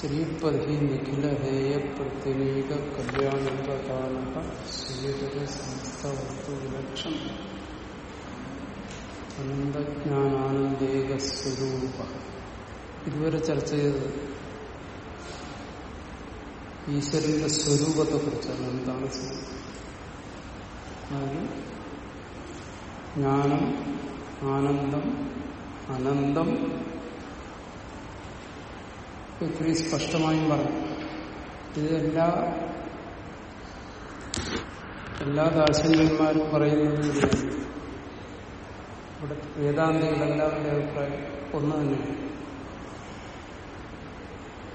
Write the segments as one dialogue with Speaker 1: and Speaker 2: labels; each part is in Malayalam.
Speaker 1: ശ്രീപതി നിഖില ഹേയ പ്രത്യനീക കല്യാണപ്രധാന ശ്രീധര സമസ്ത വസ്തു വിലക്ഷം അനന്തജ്ഞാനാനന്ദേക സ്വരൂപ ഇതുവരെ ചർച്ച ചെയ്തത് ഈശ്വരന്റെ സ്വരൂപത്തെ കുറിച്ചാണ് എന്താണ് അതായത് ജ്ഞാനം ആനന്ദം അനന്തം ഇത്രയും സ്പഷ്ടമായും പറഞ്ഞു. ഇത് എല്ലാ എല്ലാ ദാർശനികന്മാരും പറയുന്നത്. ഇവിടെ വേദാന്തികളെല്ലാവരുടെ അഭിപ്രായം ഒന്ന് തന്നെയാണ്.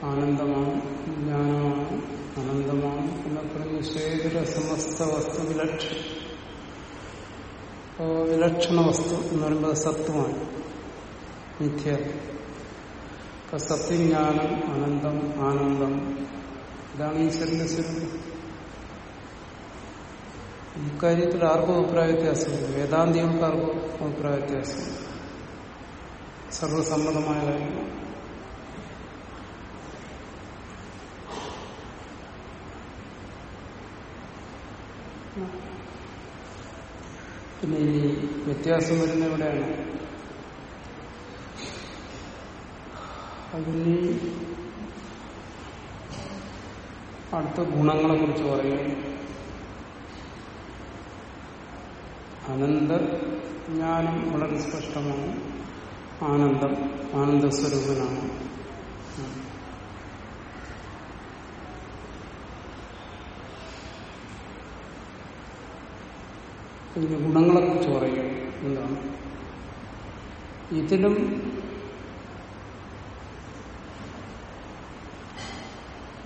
Speaker 1: ആനന്ദമാണ് ജ്ഞാനമാണ് അനന്തമാണ് എന്ന പറഞ്ഞ് ശേഖര സമസ്ത വസ്തു വിലക്ഷ വിലക്ഷണ വസ്തു എന്ന് പറയുമ്പോൾ സത്വമാണ് മിഥ്യ. അപ്പൊ സത്യജ്ഞാനം അനന്തം ആനന്ദം. ഇതാണ് ഈശ്വരന്റെ സ്വരൂപം ഇക്കാര്യത്തിൽ ആർക്കും അഭിപ്രായ വ്യത്യാസമില്ല. വേദാന്തികൾക്ക് ആർക്കും അഭിപ്രായ വ്യത്യാസമില്ല. സർവസമ്മതമായ കാര്യമാണ് പിന്നെ ഈ വ്യത്യാസം വരുന്ന എവിടെയാണ്? അതിന് അടുത്ത ഗുണങ്ങളെ കുറിച്ച് പറയും. അനന്ത ജ്ഞാനം വളരെ സ്പഷ്ടമാണ്. ആനന്ദം ആനന്ദസ്വരൂപനാണ്. ഇതിന്റെ ഗുണങ്ങളെ കുറിച്ച് പറയുക എന്താണ്? ഇതിലും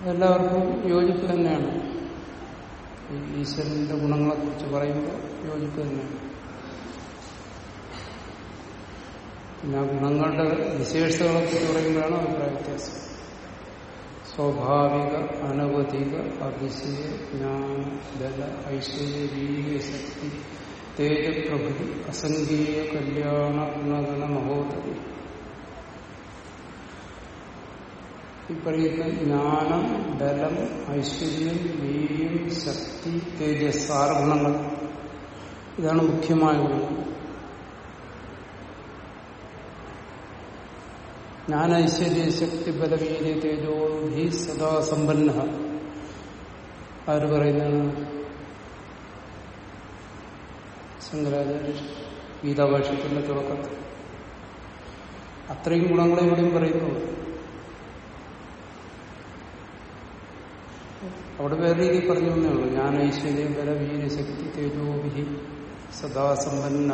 Speaker 1: എല്ലാവർക്കും യോജിപ്പ് തന്നെയാണ്. ഈശ്വരന്റെ ഗുണങ്ങളെ കുറിച്ച് പറയുമ്പോൾ യോജിപ്പ് തന്നെയാണ്. പിന്നെ ആ ഗുണങ്ങളുടെ വിശേഷതകളെ കുറിച്ച് പറയുമ്പോഴാണ് അഭിപ്രായ വ്യത്യാസം. സ്വാഭാവിക അനവധിക അതിശയ ജ്ഞാന ബല ഐശ്വര്യ വീര്യ ശക്തി തേജപ്രഭൃതി അസംഖ്യേയ കല്യാണ ഗുണഗണ മഹോദരി ഈ പറയുന്ന ജ്ഞാനം ബലം ഐശ്വര്യം വീര്യം ശക്തി തേജസ് ആറ് ഗുണങ്ങൾ ഇതാണ് മുഖ്യമായ ഗുണം ജ്ഞാന ഐശ്വര്യ ശക്തി ബലവീര്യ തേജോ ഹി സദാ സമ്പന്ന. ആര് പറയുന്നതാണ്? ശങ്കരാചാര്യ ഗീതാഭാഷത്തിന്റെ തുടക്കത്തിൽ. അത്രയും ഗുണങ്ങളെ ഇവിടെയും പറയുന്നുള്ളൂ. അവിടെ വേറെ രീതിയിൽ പറഞ്ഞു തന്നേ ഉള്ളൂ. ഞാൻ ഐശ്വര്യം ബല വീരശക്തി തേജോഭി സദാസമ്പന്ന.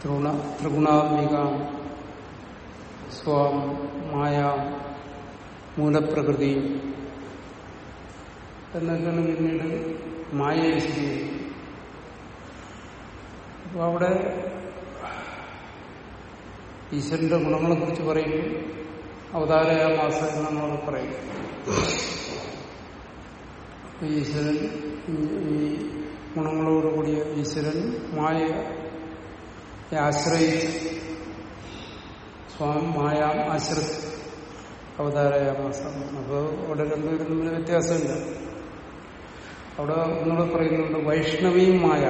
Speaker 1: ത്രിഗുണ ത്രിഗുണാത്മിക സ്വാം മായ മൂലപ്രകൃതി എന്നൊക്കെയാണ് പിന്നീട് മായയെ വിശദീകരിക്കും അപ്പോൾ അവിടെ ഈശ്വരന്റെ ഗുണങ്ങളെ കുറിച്ച് പറയുമ്പോൾ അവതാരയാമാസ എന്നാണ് നമ്മൾ പറയും ഈശ്വരൻ ഈ ഗുണങ്ങളോടുകൂടിയ ഈശ്വരൻ മായ ആശ്രയിച്ച് സ്വാമി മായ ആശ്ര അവതാരയാമാസം അപ്പോൾ അവിടെ രണ്ടുപേരും തമ്മിൽ വ്യത്യാസമില്ല അവിടെ ഒന്നുകൂടെ പറയുന്നുണ്ട് വൈഷ്ണവിയും മായ.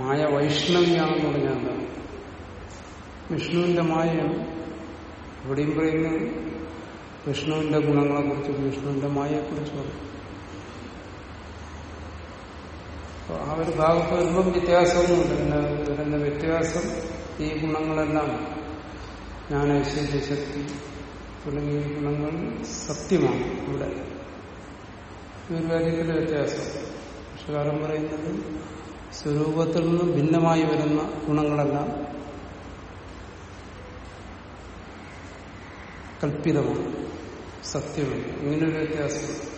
Speaker 1: മായ വൈഷ്ണവിയാണെന്ന് പറഞ്ഞാൽ എന്താണ് വിഷ്ണുവിന്റെ മായയാണ് ഇവിടെയും പറയുന്നത് വിഷ്ണുവിന്റെ ഗുണങ്ങളെ കുറിച്ചും വിഷ്ണുവിന്റെ മായയെക്കുറിച്ചും ആ ഒരു ഭാഗത്ത് വരുമ്പം വ്യത്യാസമൊന്നുമില്ല പിന്നെ വരുന്ന വ്യത്യാസം? ഈ ഗുണങ്ങളെല്ലാം ജ്ഞാനൈശ്വര്യ ശക്തി തുടങ്ങിയ ഗുണങ്ങൾ സത്യമാണ് ഇവിടെ. ഒരു കാര്യത്തിലെ വ്യത്യാസം. പക്ഷകാരം പറയുന്നത് സ്വരൂപത്തിൽ നിന്ന് ഭിന്നമായി വരുന്ന ഗുണങ്ങളെല്ലാം കൽപ്പിതമാണ് സത്യമാണ് ഇങ്ങനൊരു വ്യത്യാസം.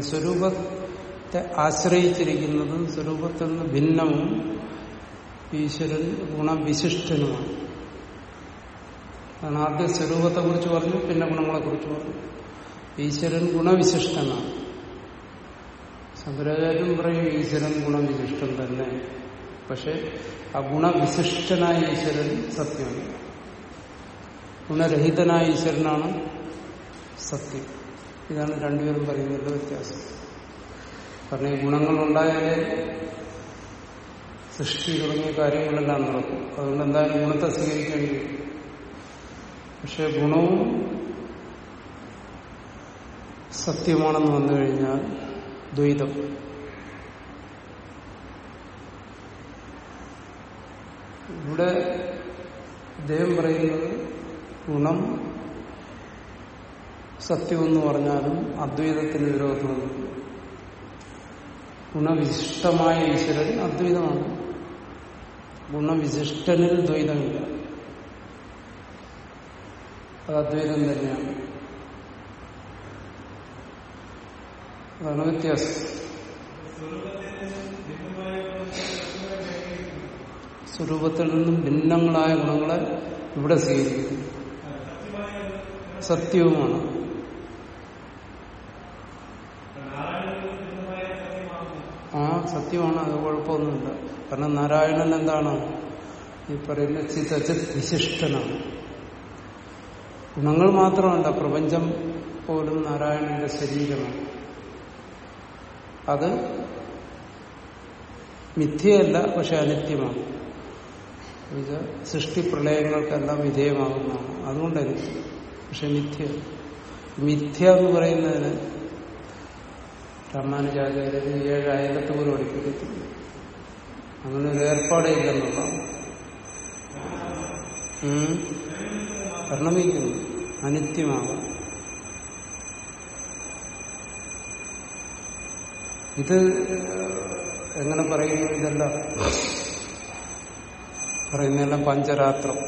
Speaker 1: സ്വരൂപത്തെ ആശ്രയിച്ചിരിക്കുന്നതും സ്വരൂപത്തിൽ നിന്ന് ഭിന്നവും ഈശ്വരൻ ഗുണവിശിഷ്ടനുമാണ്. കാരണം ആദ്യം സ്വരൂപത്തെ കുറിച്ച് പറഞ്ഞു പിന്നെ ഗുണങ്ങളെ കുറിച്ച് പറഞ്ഞു. ഈശ്വരൻ ഗുണവിശിഷ്ടനാണ്. ശങ്കരാചാര്യം പറയും ഈശ്വരൻ ഗുണവിശിഷ്ടം തന്നെ. പക്ഷെ ആ ഗുണവിശിഷ്ടനായ ഈശ്വരൻ സത്യമാണ്. ഗുണരഹിതനായ ഈശ്വരനാണ് സത്യം. ഇതാണ് രണ്ടുപേരും പറയുന്നതിന്റെ വ്യത്യാസം. കാരണം ഈ ഗുണങ്ങളുണ്ടായാലേ സൃഷ്ടി തുടങ്ങിയ കാര്യങ്ങളെല്ലാം നടക്കും. അതുകൊണ്ട് എന്തായാലും ഗുണത്തെ സ്വീകരിക്കേണ്ടി വരും പക്ഷെ ഗുണവും സത്യമാണെന്ന് വന്നു കഴിഞ്ഞാൽ ദ്വൈതം. ഇവിടെ അദ്ദേഹം പറയുന്നത് ഗുണം സത്യമെന്ന് പറഞ്ഞാലും അദ്വൈതത്തിന് വിരോധമാണ്. ഗുണവിശിഷ്ടമായ ഈശ്വരൻ അദ്വൈതമാണ്. ഗുണവിശിഷ്ടനിൽ ദ്വൈതമില്ല. അത് അദ്വൈതം തന്നെയാണ്. അതാണ് വ്യത്യാസം. സ്വരൂപത്തിൽ നിന്നും ഭിന്നങ്ങളായ ഗുണങ്ങളെ ഇവിടെ സ്വീകരിക്കുന്നു സത്യവുമാണ്. ആ സത്യമാണ്. അത് കുഴപ്പമൊന്നുമില്ല. കാരണം നാരായണൻ എന്താണ്? ഈ പറയുന്ന ചിതചിത് വിശിഷ്ടനാണ്. ഗുണങ്ങൾ മാത്രമല്ല പ്രപഞ്ചം പോലും നാരായണന്റെ ശരീരമാണ്. അത് മിഥ്യയല്ല പക്ഷെ അനിത്യമാണ്. സൃഷ്ടി പ്രളയങ്ങൾക്കെല്ലാം വിധേയമാകുന്നതാണ് അതുകൊണ്ട് അനിത്യം പക്ഷെ മിഥ്യ. മിഥ്യ എന്ന് പറയുന്നതിന് രാമാനുജാചാര്യന് ഏഴ് അയലത്ത് പോലും പഠിപ്പിക്കത്തില്ല. അങ്ങനെ ഒരു ഏർപ്പാടേ ഇല്ലെന്നുള്ളതാണ് പരിണമിക്കുന്നു. അനിത്യമാകാം ഇത് എങ്ങനെ പറയുന്നു ഇതെല്ലാം? പറയുന്നതെല്ലാം പഞ്ചരാത്രം.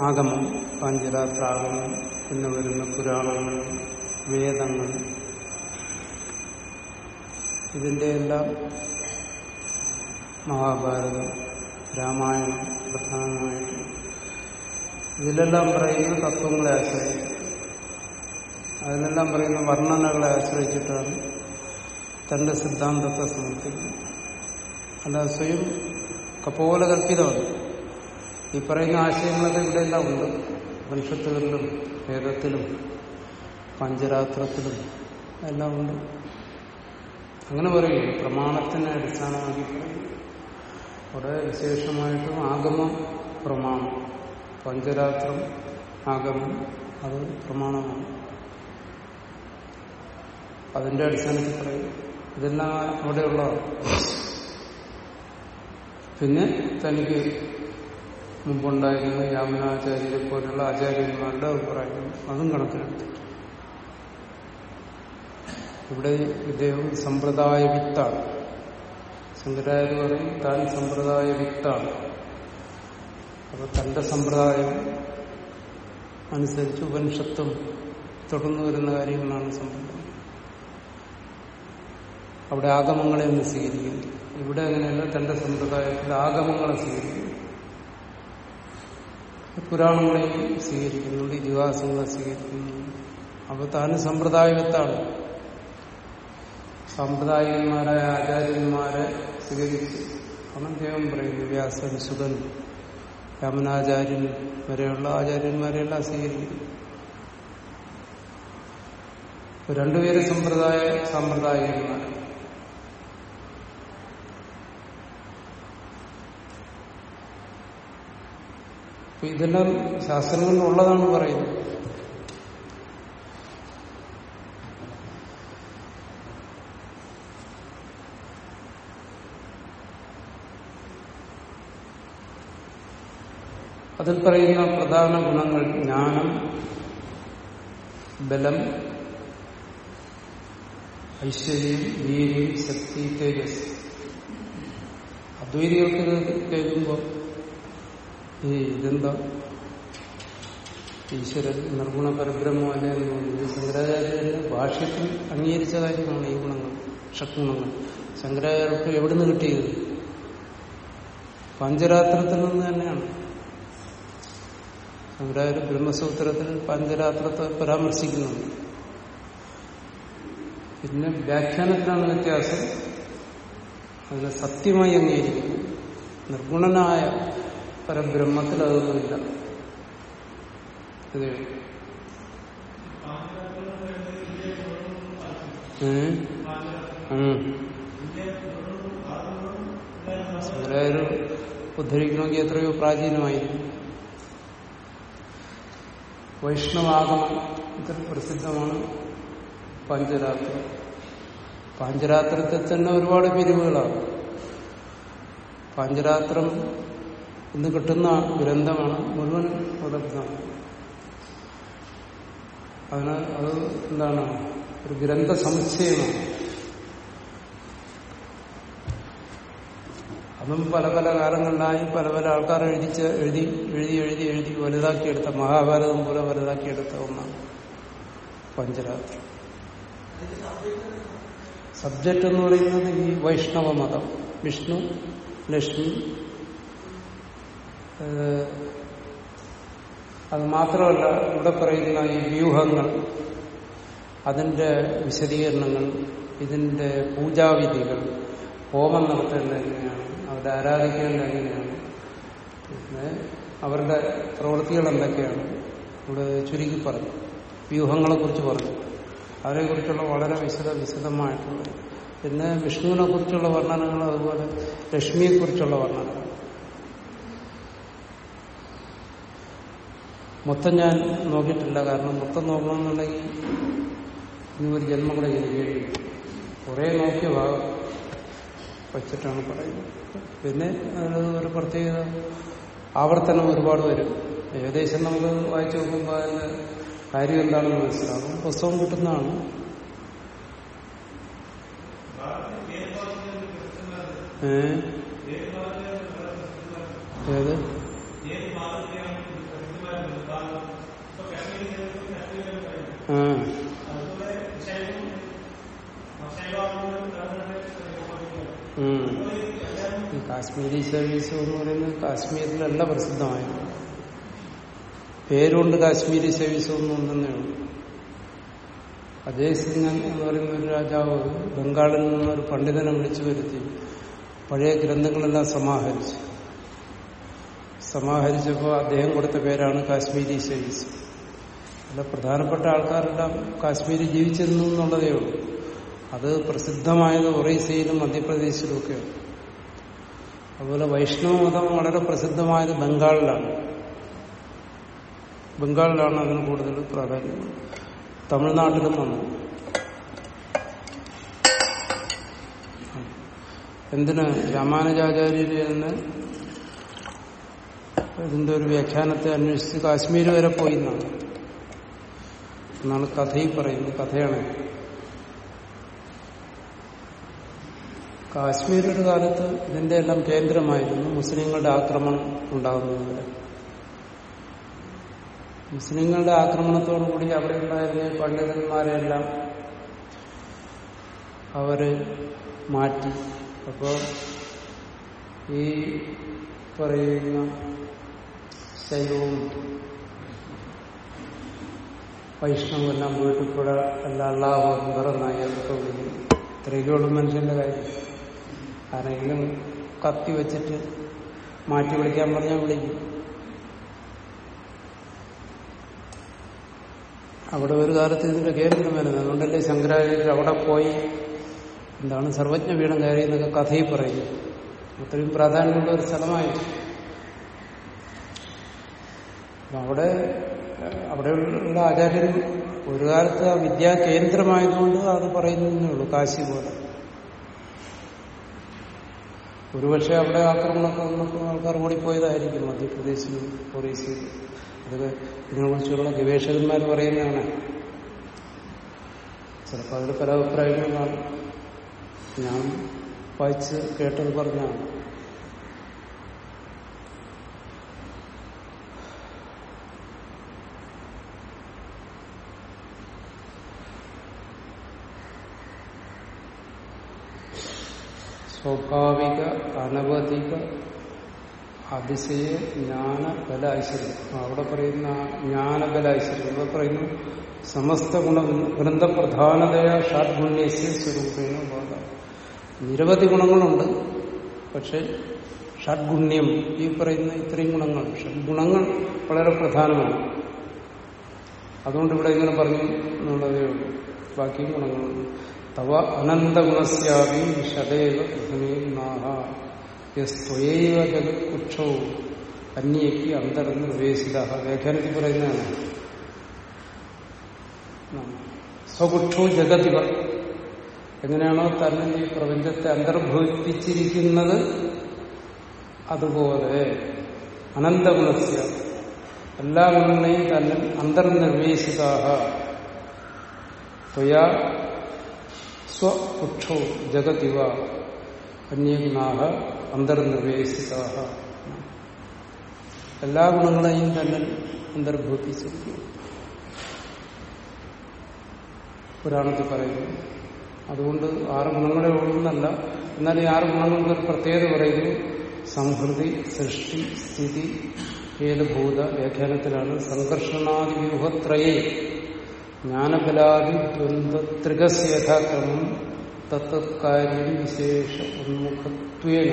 Speaker 1: ആഗമം പഞ്ചരാത്രാഗമം പിന്നെ വരുന്ന പുരാണങ്ങൾ വേദങ്ങൾ. ഇതിന്റെ എല്ലാം മഹാഭാരതം രാമായണം പ്രധാനമായിട്ട്. ഇതിലെല്ലാം പറയുന്ന തത്വങ്ങളെ ആശ്രയിക്കും. അതിലെല്ലാം പറയുന്ന വർണനകളെ ആശ്രയിച്ചിട്ടാണ് തന്റെ സിദ്ധാന്തത്തെ സമർപ്പിക്കുന്നത്. അല്ലാതെ സ്വയം കപോല കല്പിതമാണ് ഈ പറയുന്ന ആശയങ്ങളൊക്കെ ഇവിടെയെല്ലാം ഉണ്ട്. ഉപനിഷത്തുകളിലും വേദത്തിലും പഞ്ചരാത്രത്തിലും എല്ലാം ഉണ്ട്. അങ്ങനെ പറയും പ്രമാണത്തിനെ അടിസ്ഥാനമാക്കി അവിടെ വിശേഷമായിട്ടും ആഗമം പ്രമാണം. പഞ്ചരാത്രം ആഗമം അത് പ്രമാണമാണ്. അതിന്റെ അടിസ്ഥാനത്തിൽ പറയും ഇതെല്ലാം അവിടെയുള്ളതാണ് പിന്നെ തനിക്ക് മുമ്പുണ്ടായിരുന്ന യാമനാചാര്യരെ പോലുള്ള ആചാര്യന്മാരുടെ അഭിപ്രായം അതും കണക്കിലെടുത്തിട്ടു ഇവിടെ ഇദ്ദേഹം സമ്പ്രദായ വിത്താണ്. ശങ്കരാചാര്യ പറയും താൻ സമ്പ്രദായ വിത്താണ്. അപ്പൊ തന്റെ സമ്പ്രദായം അനുസരിച്ച് ഉപനിഷത്തും തുടർന്നു വരുന്ന കാര്യങ്ങളാണ് സമ്പ്രദായം അവിടെ ആഗമങ്ങളെ ഒന്ന് സ്വീകരിക്കുന്നു ഇവിടെ അങ്ങനെയല്ല തന്റെ സമ്പ്രദായത്തിൽ ആഗമങ്ങളെ സ്വീകരിക്കുന്നു പുരാണങ്ങളെയും സ്വീകരിക്കുന്നുണ്ട് ഇതിഹാസങ്ങളെ സ്വീകരിക്കുന്നു അപ്പൊ താൻ സമ്പ്രദായത്താണ് സാമ്പ്രദായികന്മാരായ ആചാര്യന്മാരെ സ്വീകരിച്ച് ആണ് ദൈവം പറയുന്നു വ്യാസൻ സുഖൻ രാമനാചാര്യൻ വരെയുള്ള ആചാര്യന്മാരെല്ലാം സ്വീകരിക്കുന്നു. രണ്ടുപേരും സമ്പ്രദായ സാമ്പ്രദായികന്മാർ അപ്പൊ ഇതെല്ലാം ശാസ്ത്രങ്ങളിലുള്ളതാണ് പറയുന്നത്. അതിൽ പറയുന്ന പ്രധാന ഗുണങ്ങൾ ജ്ഞാനം ബലം ഐശ്വര്യം വീര്യം ശക്തി തേജസ്. അദ്വൈതികൾക്ക് കേൾക്കുമ്പോൾ ഈ ഇതെന്താ ഈശ്വരൻ നിർഗുണ പരബ്രഹ്മമല്ല എന്ന് തോന്നുന്നു. ശങ്കരാചാര്യന്റെ ഭാഷ്യത്തിൽ അംഗീകരിച്ച കാര്യമാണ് ഈ ഗുണങ്ങൾ ഷഡ്ഗുണങ്ങൾ. ശങ്കരാചാര്യർക്ക് എവിടുന്ന് കിട്ടിയത്? പഞ്ചരാത്രത്തിൽ നിന്ന് തന്നെയാണ്. ശങ്കരാചാര്യ ബ്രഹ്മസൂത്രത്തിൽ പഞ്ചരാത്രത്തെ പരാമർശിക്കുന്നുണ്ട്. പിന്നെ വ്യാഖ്യാനത്തിലാണ് വ്യത്യാസം. അതിനെ സത്യമായി അംഗീകരിക്കുന്നു. നിർഗുണനായ പരബ്രഹ്മത്തിൽ അതൊന്നുമില്ല. ഇത് അവരായാലും ഉദ്ധരിക്കണമെങ്കിൽ എത്രയോ പ്രാചീനമായിരിക്കും. വൈഷ്ണവാഗമത്തിൽ പ്രസിദ്ധമാണ് പഞ്ചരാത്രി. പാഞ്ചരാത്രത്തിൽ തന്നെ ഒരുപാട് പിരിവുകളാണ്. പാഞ്ചരാത്രം ഇന്ന് കിട്ടുന്ന ഗ്രന്ഥമാണ് മുഴുവൻ ഉപലബ്ധമാണ് അതിന് അത് എന്താണ്? ഒരു ഗ്രന്ഥ സമുച്ചയമാണ് അതും പല പല കാലങ്ങളിലായി പല പല ആൾക്കാർ എഴുതിച്ച് എഴുതി എഴുതി എഴുതി എഴുതി വലുതാക്കിയെടുത്ത മഹാഭാരതം പോലെ വലുതാക്കിയെടുത്ത ഒന്നാണ് പഞ്ചരാത്രി. സബ്ജക്റ്റ് എന്ന് പറയുന്നത് ഈ വൈഷ്ണവ മതം. വിഷ്ണു ലക്ഷ്മി അത് മാത്രമല്ല ഇവിടെ പറയുന്ന ഈ വ്യൂഹങ്ങൾ അതിന്റെ വിശദീകരണങ്ങൾ ഇതിന്റെ പൂജാവിധികൾ ഹോമം നടത്തേണ്ടത് എങ്ങനെയാണ് അവരുടെ ആരാധിക്കേണ്ടത് എങ്ങനെയാണ് പിന്നെ അവരുടെ പ്രവൃത്തികൾ എന്തൊക്കെയാണ് ഇവിടെ ചുരുക്കി പറഞ്ഞു വ്യൂഹങ്ങളെ കുറിച്ച് പറഞ്ഞു. അവരെക്കുറിച്ചുള്ള വളരെ വിശദ വിശദമായിട്ടുള്ള പിന്നെ വിഷ്ണുവിനെ കുറിച്ചുള്ള വർണനങ്ങൾ അതുപോലെ ലക്ഷ്മിയെ കുറിച്ചുള്ള മൊത്തം ഞാൻ നോക്കിയിട്ടില്ല. കാരണം മൊത്തം നോക്കണമെന്നുണ്ടെങ്കിൽ ഇനി ഒരു ജന്മം കൂടെ ജനിക്കേണ്ടി കുറെ നോക്കിയ ഭാഗം വച്ചിട്ടാണ് പറയുന്നത്. പിന്നെ അതിന് ഒരു പ്രത്യേകത ആവർത്തനം ഒരുപാട് വരും. ഏകദേശം നമുക്ക് വായിച്ചു നോക്കുമ്പോൾ അതിന്റെ കാര്യം എന്താണെന്ന് മനസ്സിലാകും. പുസ്തകം കിട്ടുന്നതാണ്. ഏത്. ഈ കാശ്മീരി സർവീസ് എന്ന് പറയുന്നത് കാശ്മീരിലല്ല പ്രസിദ്ധമായത് പേരുകൊണ്ട് കാശ്മീരി സർവീസ് ഒന്നും ഉണ്ടെന്നേ ഉള്ളൂ. അജയ് സിംഗ് എന്ന് പറയുന്ന ഒരു രാജാവ് ബംഗാളിൽ നിന്നൊരു പണ്ഡിതനെ വിളിച്ചു വരുത്തി. പഴയ ഗ്രന്ഥങ്ങളെല്ലാം സമാഹരിച്ചു. സമാഹരിച്ചപ്പോൾ അദ്ദേഹം കൊടുത്ത പേരാണ് കാശ്മീരി ശൈലീസ് അല്ല പ്രധാനപ്പെട്ട ആൾക്കാരെല്ലാം കാശ്മീരിൽ ജീവിച്ചിരുന്നു എന്നുള്ളതേ ഉള്ളൂ. അത് പ്രസിദ്ധമായത് ഒറീസയിലും മധ്യപ്രദേശിലുമൊക്കെയാണ്. അതുപോലെ വൈഷ്ണവ മതം വളരെ പ്രസിദ്ധമായത് ബംഗാളിലാണ്. ബംഗാളിലാണ് അതിന് കൂടുതൽ പ്രാധാന്യം. തമിഴ്നാട്ടിലും വന്നു. എന്തിന് രാമാനുജാചാര്യര് എന്ന് ഇതിന്റെ ഒരു വ്യാഖ്യാനത്തെ അന്വേഷിച്ച് കാശ്മീർ വരെ പോയി എന്നാണ്. എന്നാണ് കഥയിൽ പറയുന്നത് കഥയാണ്. കാശ്മീർ ഒരു കാലത്ത് ഇതിന്റെ എല്ലാം കേന്ദ്രമായിരുന്നു. മുസ്ലിങ്ങളുടെ ആക്രമണം ഉണ്ടാകുന്നതിന് മുസ്ലിങ്ങളുടെ ആക്രമണത്തോടുകൂടി അവിടെ ഉണ്ടായിരുന്ന പണ്ഡിതന്മാരെല്ലാം അവർ മാറ്റി. അപ്പോ ഈ പറയുന്ന ശൈവവും എല്ലാം പോയിട്ട് ഇവിടെ എല്ലാ അള്ളാഹും അതൊക്കെ വിളിക്കും. ഇത്രയൊക്കെയുള്ള മനുഷ്യന്റെ കാര്യം. ആരെങ്കിലും കത്തി വെച്ചിട്ട് മാറ്റി വിളിക്കാൻ പറഞ്ഞാൽ വിളിക്കും. അവിടെ ഒരു കാലത്ത് ഇതിന്റെ കേരളം വരുന്നത്. അതുകൊണ്ടല്ലേ ശങ്കരാചാര്യർ അവിടെ പോയി എന്താണ് സർവജ്ഞ വീടം കയറി എന്നൊക്കെ കഥയിൽ പറയുന്നത് അത്രയും പ്രാധാന്യമുള്ള ഒരു സ്ഥലമായിരുന്നു. അവിടെ അവിടെയുള്ള ആചാര്യർ ഒരു കാലത്ത് ആ വിദ്യാ കേന്ദ്രമായതുകൊണ്ട് അത് പറയുന്നതേ ഉള്ളൂ കാശി പോലെ. ഒരുപക്ഷെ അവിടെ ആക്രമണമൊക്കെ ആൾക്കാർ ഓടിപ്പോയതായിരിക്കും മധ്യപ്രദേശിലും ഒറീസയിലും. അതൊക്കെ ഇതിനെക്കുറിച്ചുള്ള ഗവേഷകന്മാർ പറയുന്നതാണ്. ചിലപ്പോൾ അതിൽ പല അഭിപ്രായങ്ങളും ഞാൻ വായിച്ച് കേട്ടത് പറഞ്ഞാണ് സ്വാഭാവിക അനവധിക അതിശയ ജ്ഞാന ബല ഐശ്വര്യം. അവിടെ പറയുന്ന ജ്ഞാനബല ഐശ്വര്യം. ഇവിടെ പറയുന്നു സമസ്ത ഗുണ വൃന്ദപ്രധാനതയ ഷാഡ്ഗുണ്യസ്യ സ്വരൂപേണ ഉപാധ നിരവധി ഗുണങ്ങളുണ്ട് പക്ഷെ ഷഡ്ഗുണ്യം ഈ പറയുന്ന ഇത്രയും ഗുണങ്ങൾ ഷഡ്ഗുണങ്ങൾ വളരെ പ്രധാനമാണ്. അതുകൊണ്ട് ഇവിടെ ഇങ്ങനെ പറഞ്ഞു എന്നുള്ളതേ ഉള്ളൂ. ബാക്കി ഗുണങ്ങളുണ്ട്. തവ അനന്തഗുണസ്യാവി ഷഡേവ നാഹ. യസ്ത്വയൈവ ജഗത്കുക്ഷോ. അന്യേക്ക് അന്തർനിർവേശിത വ്യാഖ്യാനത്തിൽ പറയുന്നതാണ്. സ്വകുക്ഷോ ജഗതിവ. എങ്ങനെയാണോ തന്നെ ഈ പ്രപഞ്ചത്തെ അന്തർഭവിപ്പിച്ചിരിക്കുന്നത്? അതുപോലെ അനന്തഗുണസ്യ. എല്ലാ ഗുണങ്ങളെയും തന്നെ അന്തർനിർവേശിതാഹ ത്വയാ സ്വകുക്ഷോ ജഗതിവ അന്യഗുണാഹ അന്തർനിർവേശിതാഹ എല്ലാ ഗുണങ്ങളെയും തന്നെ അന്തർഭൂതിച്ചിരിക്കുന്നു പുരാണത്തിൽ പറയുന്നു. അതുകൊണ്ട് ആറ് ഗുണങ്ങളെ ഉള്ളൂന്നല്ല. എന്നാൽ ഈ ആറ് ഗുണങ്ങൾക്ക് ഒരു പ്രത്യേകത പറയുന്നു. സംഹൃതി സൃഷ്ടി സ്ഥിതി ഭൂത വ്യാഖ്യാനത്തിലാണ് സംഘർഷണാദി വ്യൂഹത്രയേ ജ്ഞാനബലാദി തത്വകാര്യം വിശേഷ ഉന്മുഖത്വേന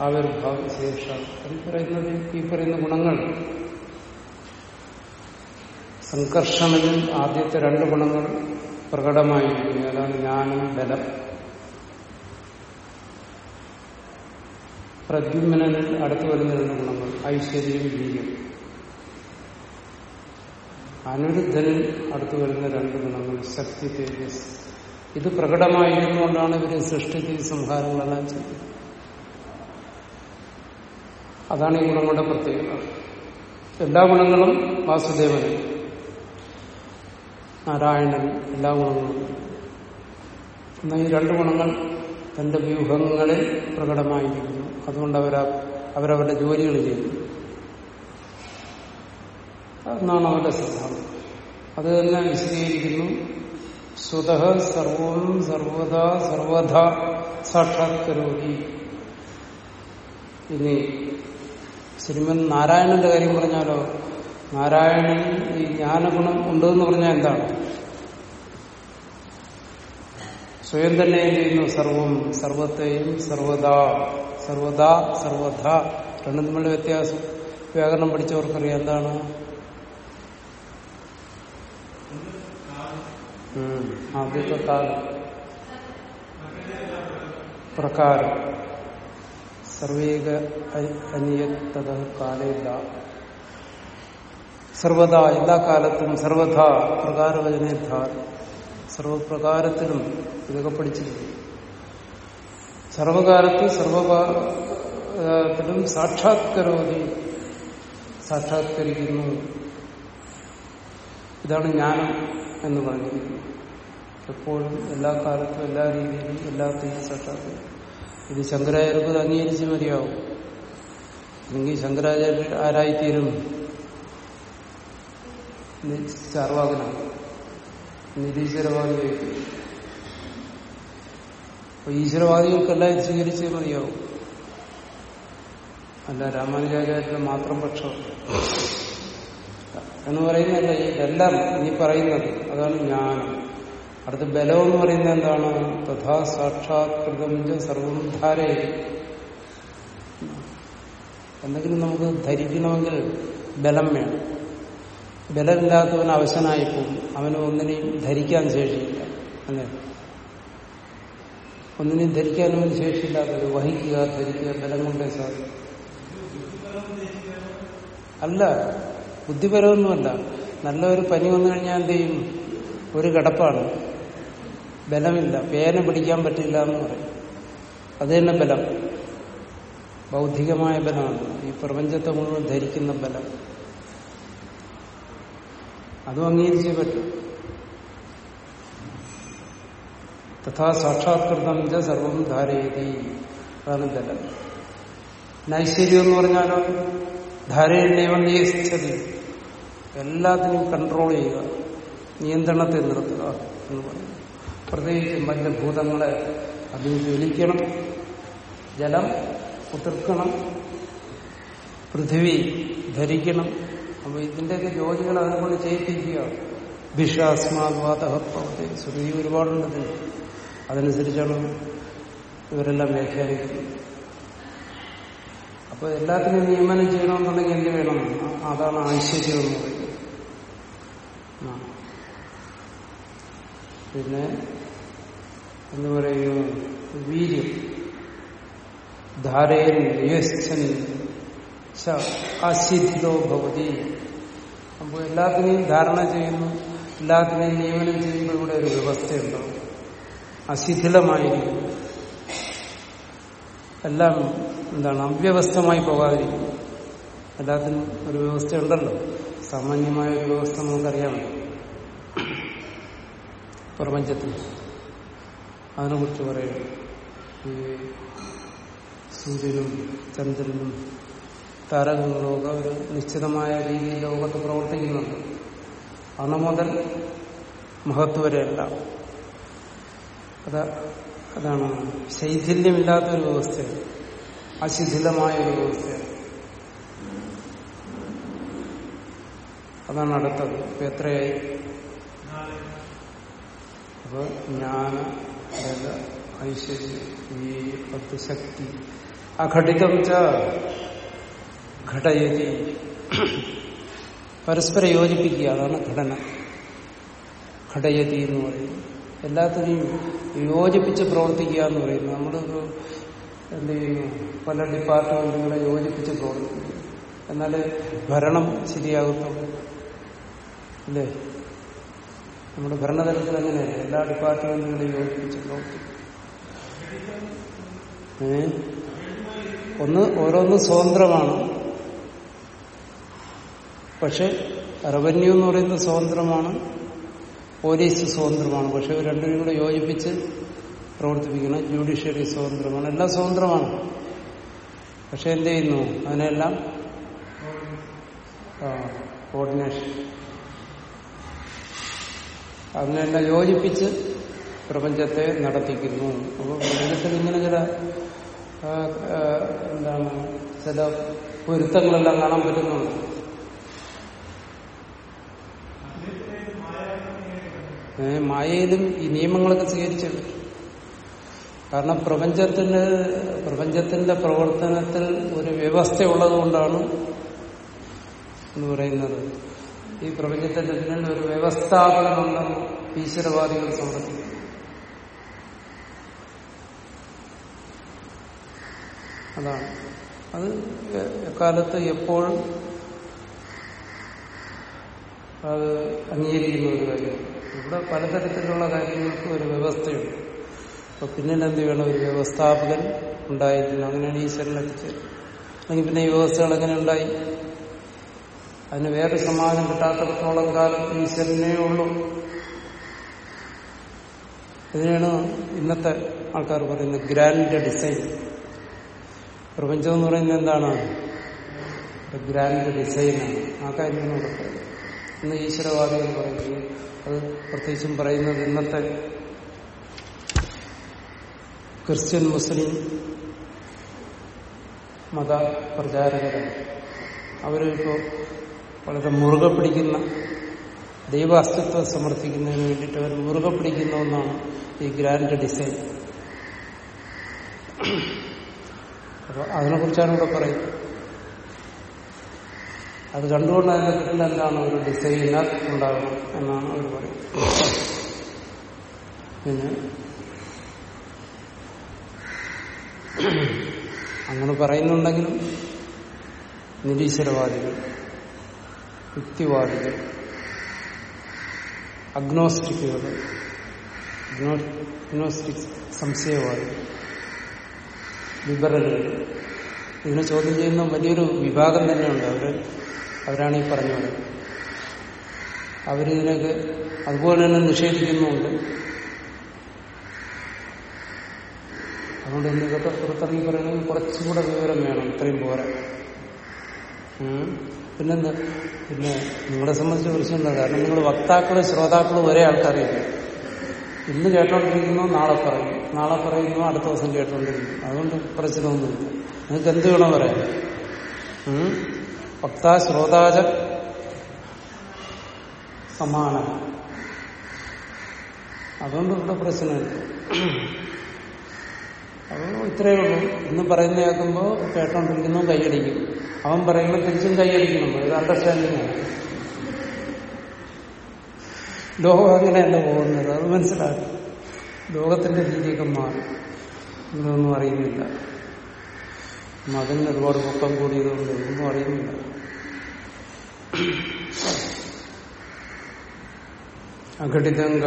Speaker 1: ആവിർഭാവ വിശേഷ എന്ന് പറയുന്നത് ഈ പറയുന്ന ഗുണങ്ങൾ. സംഘർഷണത്തിൽ ആദ്യത്തെ രണ്ട് ഗുണങ്ങൾ പ്രകടമായിരിക്കുന്നു. അതാണ് ജ്ഞാനം ബലം. പ്രദ്യുമ്നനിൽ അടുത്തു വരുന്ന രണ്ട് ഗുണങ്ങൾ ഐശ്വര്യം വീര്യം. അനിരുദ്ധനിൽ അടുത്തു വരുന്ന രണ്ട് ഗുണങ്ങൾ ശക്തി തേജസ്. ഇത് പ്രകടമായിരുന്നുകൊണ്ടാണ് ഇവർ സൃഷ്ടിക്ക് സംഹാരങ്ങളെല്ലാം ചെയ്തത് അതാണ് ഈ ഗുണങ്ങളുടെ പ്രത്യേകത. എല്ലാ ഗുണങ്ങളും വാസുദേവന് നാരായണൻ എല്ലാ ഗുണങ്ങളും. എന്നാൽ ഈ രണ്ട് ഗുണങ്ങൾ തന്റെ വ്യൂഹങ്ങളിൽ പ്രകടമായിരിക്കുന്നു. അതുകൊണ്ട് അവർ അവരവരുടെ ജോലികൾ ചെയ്യുന്നു. എന്നാണ് അവരുടെ സിദ്ധാന്തം അത് തന്നെ വിശദീകരിക്കുന്നു. സ്വത സർവം സർവത സർവധ സാക്ഷാത്കരോഗി ഇനി ശ്രീമൻ നാരായണന്റെ കാര്യം പറഞ്ഞാലോ? നാരായണൻ ഈ ജ്ഞാനഗുണം ഉണ്ടെന്ന് പറഞ്ഞാൽ എന്താണ്? സ്വയം തന്നെ ചെയ്യുന്നു? സർവം സർവത്തെയും സർവദാ സർവദാ സർവധ. രണ്ടും തമ്മിലുള്ള വ്യത്യാസം വ്യാകരണം പഠിച്ചവർക്കറിയാം. എന്താണ്? ആദ്യത്തെ കാലം പ്രകാരം. സർവേക അനിയത്തത കാലയില്ല. സർവദാ എല്ലാ കാലത്തും സർവധ പ്രകാരവചനേധാർ സർവപ്രകാരത്തിലും ഇതൊക്കെ പഠിച്ചിരിക്കും സർവകാലത്ത് സർവകാലത്തിലും സാക്ഷാത്കരോധി സാക്ഷാത്കരിക്കുന്നു. ഇതാണ് ജ്ഞാനം എന്ന് പറഞ്ഞിരിക്കുന്നത് എപ്പോഴും എല്ലാ കാലത്തും എല്ലാ രീതിയിലും എല്ലാത്തിനും സാക്ഷാത്കരിക്കും ഇത് ശങ്കരാചാര്യർക്ക് അംഗീകരിച്ച് മതിയാവും. അല്ലെങ്കിൽ ശങ്കരാചാര്യർ ആരായിത്തീരും? ചാർവാകനാണ്. നിരീശ്വരവാദിയായിട്ട്. അപ്പൊ ഈശ്വരവാദികൾക്കെല്ലാം സ്വീകരിച്ചേ മതിയാവും. അല്ല രാമാനുജാചാര്യരുടെ മാത്രം പക്ഷം. എന്ന് പറയുന്നതല്ല ഇതെല്ലാം നീ പറയുന്നത്. അതാണ് ജ്ഞാനം. അടുത്ത ബലം എന്ന് പറയുന്നത് എന്താണ്? തഥാ സാക്ഷാത്കൃതം സർവം ധാരേ. എന്തെങ്കിലും നമുക്ക് ധരിക്കണമെങ്കിൽ ബലം വേണം. ബലമില്ലാത്തവൻ പോകും അവന് ഒന്നിനെയും ധരിക്കാൻ ശേഷിയില്ല. അല്ലേ? ഒന്നിനെയും ധരിക്കാൻ അവന് ശേഷിയില്ലാത്തത് വഹിക്കുക ധരിക്കുക ബലം കൊണ്ടേ സാധിക്കും. അല്ല ബുദ്ധിപരമൊന്നുമല്ല. നല്ല ഒരു പനി വന്നു കഴിഞ്ഞാൽ എന്ത് ചെയ്യും? ഒരു കിടപ്പാണ്. ബലമില്ല. പേന പിടിക്കാൻ പറ്റില്ല എന്ന് പറയും. അത് തന്നെ ബലം. ബൗദ്ധികമായ ബലമാണ്. ഈ പ്രപഞ്ചത്തെ മുഴുവൻ ധരിക്കുന്ന ബലം. അതും അംഗീകരിച്ചേ പറ്റും. തഥാ സാക്ഷാത്കൃതം ച സർവം ധാരയതി. അതാണ് ബലം. നൈശ്വര്യം എന്ന് പറഞ്ഞാലോ? ധാരയണ്ണേവം നിയസിച്ചതി എല്ലാത്തിനും കൺട്രോൾ ചെയ്യുക. നിയന്ത്രണത്തെ നിർത്തുക എന്ന് പറയും പ്രത്യേകിച്ച് ഭൂതങ്ങളെ അതിൽ ജ്വലിക്കണം. ജലം കുതിർക്കണം പൃഥിവി ധരിക്കണം. അപ്പൊ ഇതിന്റെയൊക്കെ ജോലികൾ അതിനെ കൊണ്ട് ചെയ്യിപ്പിക്കുക. ഭിഷാസ്മാവാതഹപ്പവത്തെ ശ്രുതി ഒരുപാടുണ്ട് ഇതിന്. അതനുസരിച്ചാണ് ഇവരെല്ലാം വ്യാഖ്യാനിക്കുന്നത്. അപ്പൊ എല്ലാത്തിനും നിയമനം ചെയ്യണമെന്നുണ്ടെങ്കിൽ എന്ത് വേണം? അതാണ് ഐശ്വര്യം എന്ന് പറയുന്നത് പിന്നെ എന്ന് പറയുന്നു വീര്യം. ധാരയൻ യശ്ചൻ ഭവതി. അപ്പോൾ എല്ലാത്തിനെയും ധാരണ ചെയ്യുന്നു എല്ലാത്തിനെയും നിയമനം ചെയ്യുമ്പോൾ ഇവിടെ ഒരു വ്യവസ്ഥയുണ്ടാവും അശിഥിലമായിരിക്കും എല്ലാം എന്താണ് അവ്യവസ്ഥമായി പോകാതിരിക്കും എല്ലാത്തിനും ഒരു വ്യവസ്ഥയുണ്ടല്ലോ. സാമാന്യമായ ഒരു വ്യവസ്ഥ നമുക്കറിയാമല്ലോ. പ്രപഞ്ചത്തിൽ. അതിനെക്കുറിച്ച് പറയുന്നു ഈ സൂര്യനും ചന്ദ്രനും താരങ്ങളും ഒരു നിശ്ചിതമായ രീതിയിൽ ലോകത്ത് പ്രവർത്തിക്കുന്നുണ്ട്. അണു മുതൽ മഹത്വ വരെയല്ല അത് അതാണ് ശൈഥില്യമില്ലാത്ത ഒരു വ്യവസ്ഥയാണ് അശിഥിലമായ ഒരു വ്യവസ്ഥയാണ് അതാണ് അടുത്തത്. ഇപ്പൊ എത്രയായി? അപ്പൊ ജ്ഞാന ബല ഐശ്വര്യം ഈ പത്ത് ശക്തി. അഘടിതം ച ഘടയതി. പരസ്പരം യോജിപ്പിക്കുക അതാണ് ഘടന. ഘടയതി എന്ന് പറയുന്നത്. എല്ലാത്തിനെയും യോജിപ്പിച്ച് പ്രവർത്തിക്കുക എന്ന് പറയുന്നത്. നമ്മളൊരു എന്ത് ചെയ്യുന്നു? പല ഡിപ്പാർട്ട്മെന്റുകളെ യോജിപ്പിച്ച് പ്രവർത്തിക്കുന്നു എന്നാൽ ഭരണം ശരിയാകത്തുള്ളൂ. അല്ലേ? നമ്മുടെ ഭരണതലത്തിൽ അങ്ങനെയല്ല എല്ലാ ഡിപ്പാർട്ട്മെന്റുകളെയും യോജിപ്പിച്ച് പ്രവർത്തിക്കും. ഒന്ന് ഓരോന്ന് സ്വതന്ത്രമാണ്. പക്ഷെ റവന്യൂ എന്ന് പറയുന്നത് സ്വതന്ത്രമാണ്. പോലീസ് സ്വതന്ത്രമാണ്. പക്ഷെ രണ്ടിനും കൂടെ യോജിപ്പിച്ച് പ്രവർത്തിപ്പിക്കണം ജുഡീഷ്യറി സ്വതന്ത്രമാണ്. എല്ലാം സ്വതന്ത്രമാണ്. പക്ഷെ എന്ത് ചെയ്യുന്നു? അതിനെല്ലാം കോർഡിനേഷൻ അതിനെല്ലാം യോജിപ്പിച്ച് പ്രപഞ്ചത്തെ നടത്തിക്കുന്നു. അപ്പോൾ പ്രപഞ്ചത്തിൽ ഇങ്ങനെ ചില എന്താണ് ചില പൊരുത്തങ്ങളെല്ലാം കാണാൻ പറ്റുന്നുണ്ട്. മായയിലും ഈ നിയമങ്ങളൊക്കെ സ്വീകരിച്ചിട്ടുണ്ട്. കാരണം പ്രപഞ്ചത്തിന്റെ പ്രപഞ്ചത്തിന്റെ പ്രവർത്തനത്തിൽ ഒരു വ്യവസ്ഥ ഉള്ളതുകൊണ്ടാണ് എന്ന് പറയുന്നത്. ഈ പ്രപഞ്ചത്തിന്റെ പിന്നിൽ ഒരു വ്യവസ്ഥാപനമുണ്ടെന്ന് ഈശ്വരവാദികൾ സമർത്ഥിക്കുന്നു അതാണ്. അത് എക്കാലത്ത് എപ്പോഴും അത് അംഗീകരിക്കുന്ന ഒരു കാര്യമാണ്. ഇവിടെ പലതരത്തിലുള്ള കാര്യങ്ങൾക്ക് ഒരു വ്യവസ്ഥയുണ്ട്. അപ്പൊ പിന്നെ എന്ത് വേണം ഒരു വ്യവസ്ഥാപകൻ ഉണ്ടായിരുന്നു അങ്ങനെയാണ് ഈശ്വരൻ അല്ലെങ്കിൽ പിന്നെ ഈ വ്യവസ്ഥകൾ എങ്ങനെ ഉണ്ടായി? അതിന് വേറെ സമാധാനം കിട്ടാത്തടത്തോളം കാലം ഈശ്വരനേ ഉള്ളൂ. ഇതിനാണ് ഇന്നത്തെ ആൾക്കാർ പറയുന്നത് ഗ്രാൻഡ് ഡിസൈൻ. പ്രപഞ്ചം എന്ന് പറയുന്നത് എന്താണ്? ഗ്രാൻഡ് ഡിസൈനാണ് ആ കാര്യം ഇന്ന് ഈശ്വരവാദികൾ പറയുന്നത് അത് പ്രത്യേകിച്ചും പറയുന്നത് ഇന്നത്തെ ക്രിസ്ത്യൻ മുസ്ലിം മത പ്രചാരകരാണ്. അവരിപ്പോൾ വളരെ മുറുകെ പിടിക്കുന്ന ദൈവ അസ്തിത്വം സമർത്ഥിക്കുന്നതിന് വേണ്ടിയിട്ട് അവർ മുറുകെ പിടിക്കുന്ന ഒന്നാണ് ഈ ഗ്രാൻഡ് ഡിസൈൻ അപ്പൊ അതിനെക്കുറിച്ചാണ് ഇവിടെ പറയുന്നത്. അത് കണ്ടുകൊണ്ട് അതിനെ എന്താണ് ഒരു ഡിസൈനർ ഉണ്ടാകണം എന്നാണ് അവർ പറയുന്നത്. പിന്നെ അങ്ങനെ പറയുന്നുണ്ടെങ്കിലും നിരീശ്വരവാദികൾ യുക്തിവാദികൾ അഗ്നോസ്റ്റിക്കുകൾ അഗ്നോസ്റ്റിക് സംശയവാദികൾ ലിബറലുകൾ ഇതിനെ ചോദ്യം ചെയ്യുന്ന വലിയൊരു വിഭാഗം തന്നെയുണ്ട്. അവർ അവരാണ് ഈ പറഞ്ഞത് അവരിതിനൊക്കെ അതുപോലെ തന്നെ നിഷേധിക്കുന്നുമുണ്ട്. അതുകൊണ്ട് ഇതൊക്കെ പുറത്തിറങ്ങി പറയണമെങ്കിൽ കുറച്ചുകൂടെ വിവരം വേണം. ഇത്രയും പോരാ. പിന്നെന്താ? പിന്നെ നിങ്ങളെ സംബന്ധിച്ച് പ്രശ്നമുണ്ട് കാരണം നിങ്ങൾ വക്താക്കളും ശ്രോതാക്കളും ഒരേ ആൾക്കാരില്ല ഇന്ന് കേട്ടോണ്ടിരിക്കുന്നു നാളെ പറയും. നാളെ പറയുന്നു അടുത്ത ദിവസം കേട്ടോണ്ടിരിക്കുന്നു. അതുകൊണ്ട് പ്രശ്നമൊന്നുമില്ല. നിങ്ങൾക്ക് എന്ത് വേണോ പറയാം വക്താ ശ്രോതാച സമാനം. അതുകൊണ്ട് ഇവിടെ പ്രശ്നമില്ല. അപ്പോൾ ഇത്രയേ ഉള്ളൂ. ഇന്ന് പറയുന്ന കേൾക്കുമ്പോൾ കേട്ടോണ്ടിരിക്കുന്നു കൈയടിക്കും. അവൻ പറയുമ്പോൾ തിരിച്ചും കൈയടിക്കണം ഇത് അണ്ടർസ്റ്റാൻഡിങ് ആണ്. ലോകം അങ്ങനെയല്ല പോകുന്നത്. അത് മനസ്സിലാക്കും. ലോകത്തിന്റെ രീതിയൊക്കെ മാറി. ഇതൊന്നും അറിയുന്നില്ല. മകന് ഒരുപാട് പൊക്കം കൂടിയതുകൊണ്ട് ഒന്നും അറിയുന്നില്ല. അഘടിതം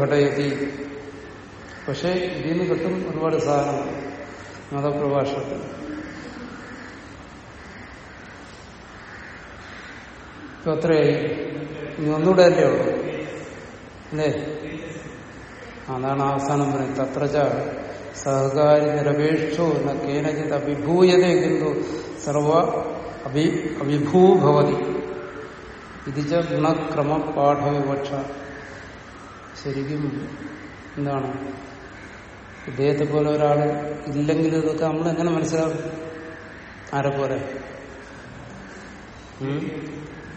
Speaker 1: ഘടയതി. പക്ഷെ ഇതിൽ നിന്ന് കിട്ടും ഒരുപാട് സാധനങ്ങൾ മതപ്രഭാഷണത്തിൽ ഇപ്പൊ അത്രയായി. ഇനി ഒന്നുകൂടെ അല്ലേ ഉള്ളൂ? അല്ലേ? അതാണ് അവസാനം പറയുന്നത്. തത്രച്ച സഹകാരി നിരപേക്ഷോ എന്ന കേനചിത് അഭിഭൂയത കിന്തു സർവ അഭി അഭിഭൂഭവതി. ഇതിച്ച ഗുണക്രമ പാഠവിവക്ഷ ശരിക്കും എന്താണ്? ഇദ്ദേഹത്തെ പോലെ ഒരാൾ ഇല്ലെങ്കിൽ ഇതൊക്കെ നമ്മൾ എങ്ങനെ മനസ്സിലാവും? ആരെ പോലെ?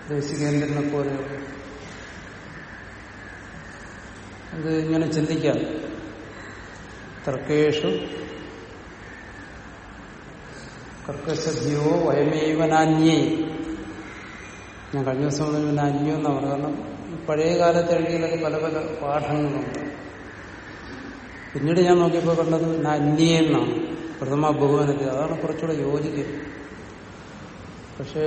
Speaker 1: ദേശികേന്ദ്രനെ പോലെ. ഇത് ഇങ്ങനെ ചിന്തിക്കാം. തർക്കേഷു കർക്കശ്യോ വയമേവനാന്യേ. ഞാൻ കഴിഞ്ഞ ദിവസം പിന്നെ അന്യോ എന്നാണ് കാരണം പഴയ കാലത്തെ എഴുതിയതൊക്കെ പല പല പാഠങ്ങളുണ്ട്. പിന്നീട് ഞാൻ നോക്കിയപ്പോൾ കണ്ടത് അന്യെന്നാണ് പ്രഥമ ബഹുവനത്തിൽ. അതാണ് കുറച്ചുകൂടെ യോജിക്കുന്നത് പക്ഷേ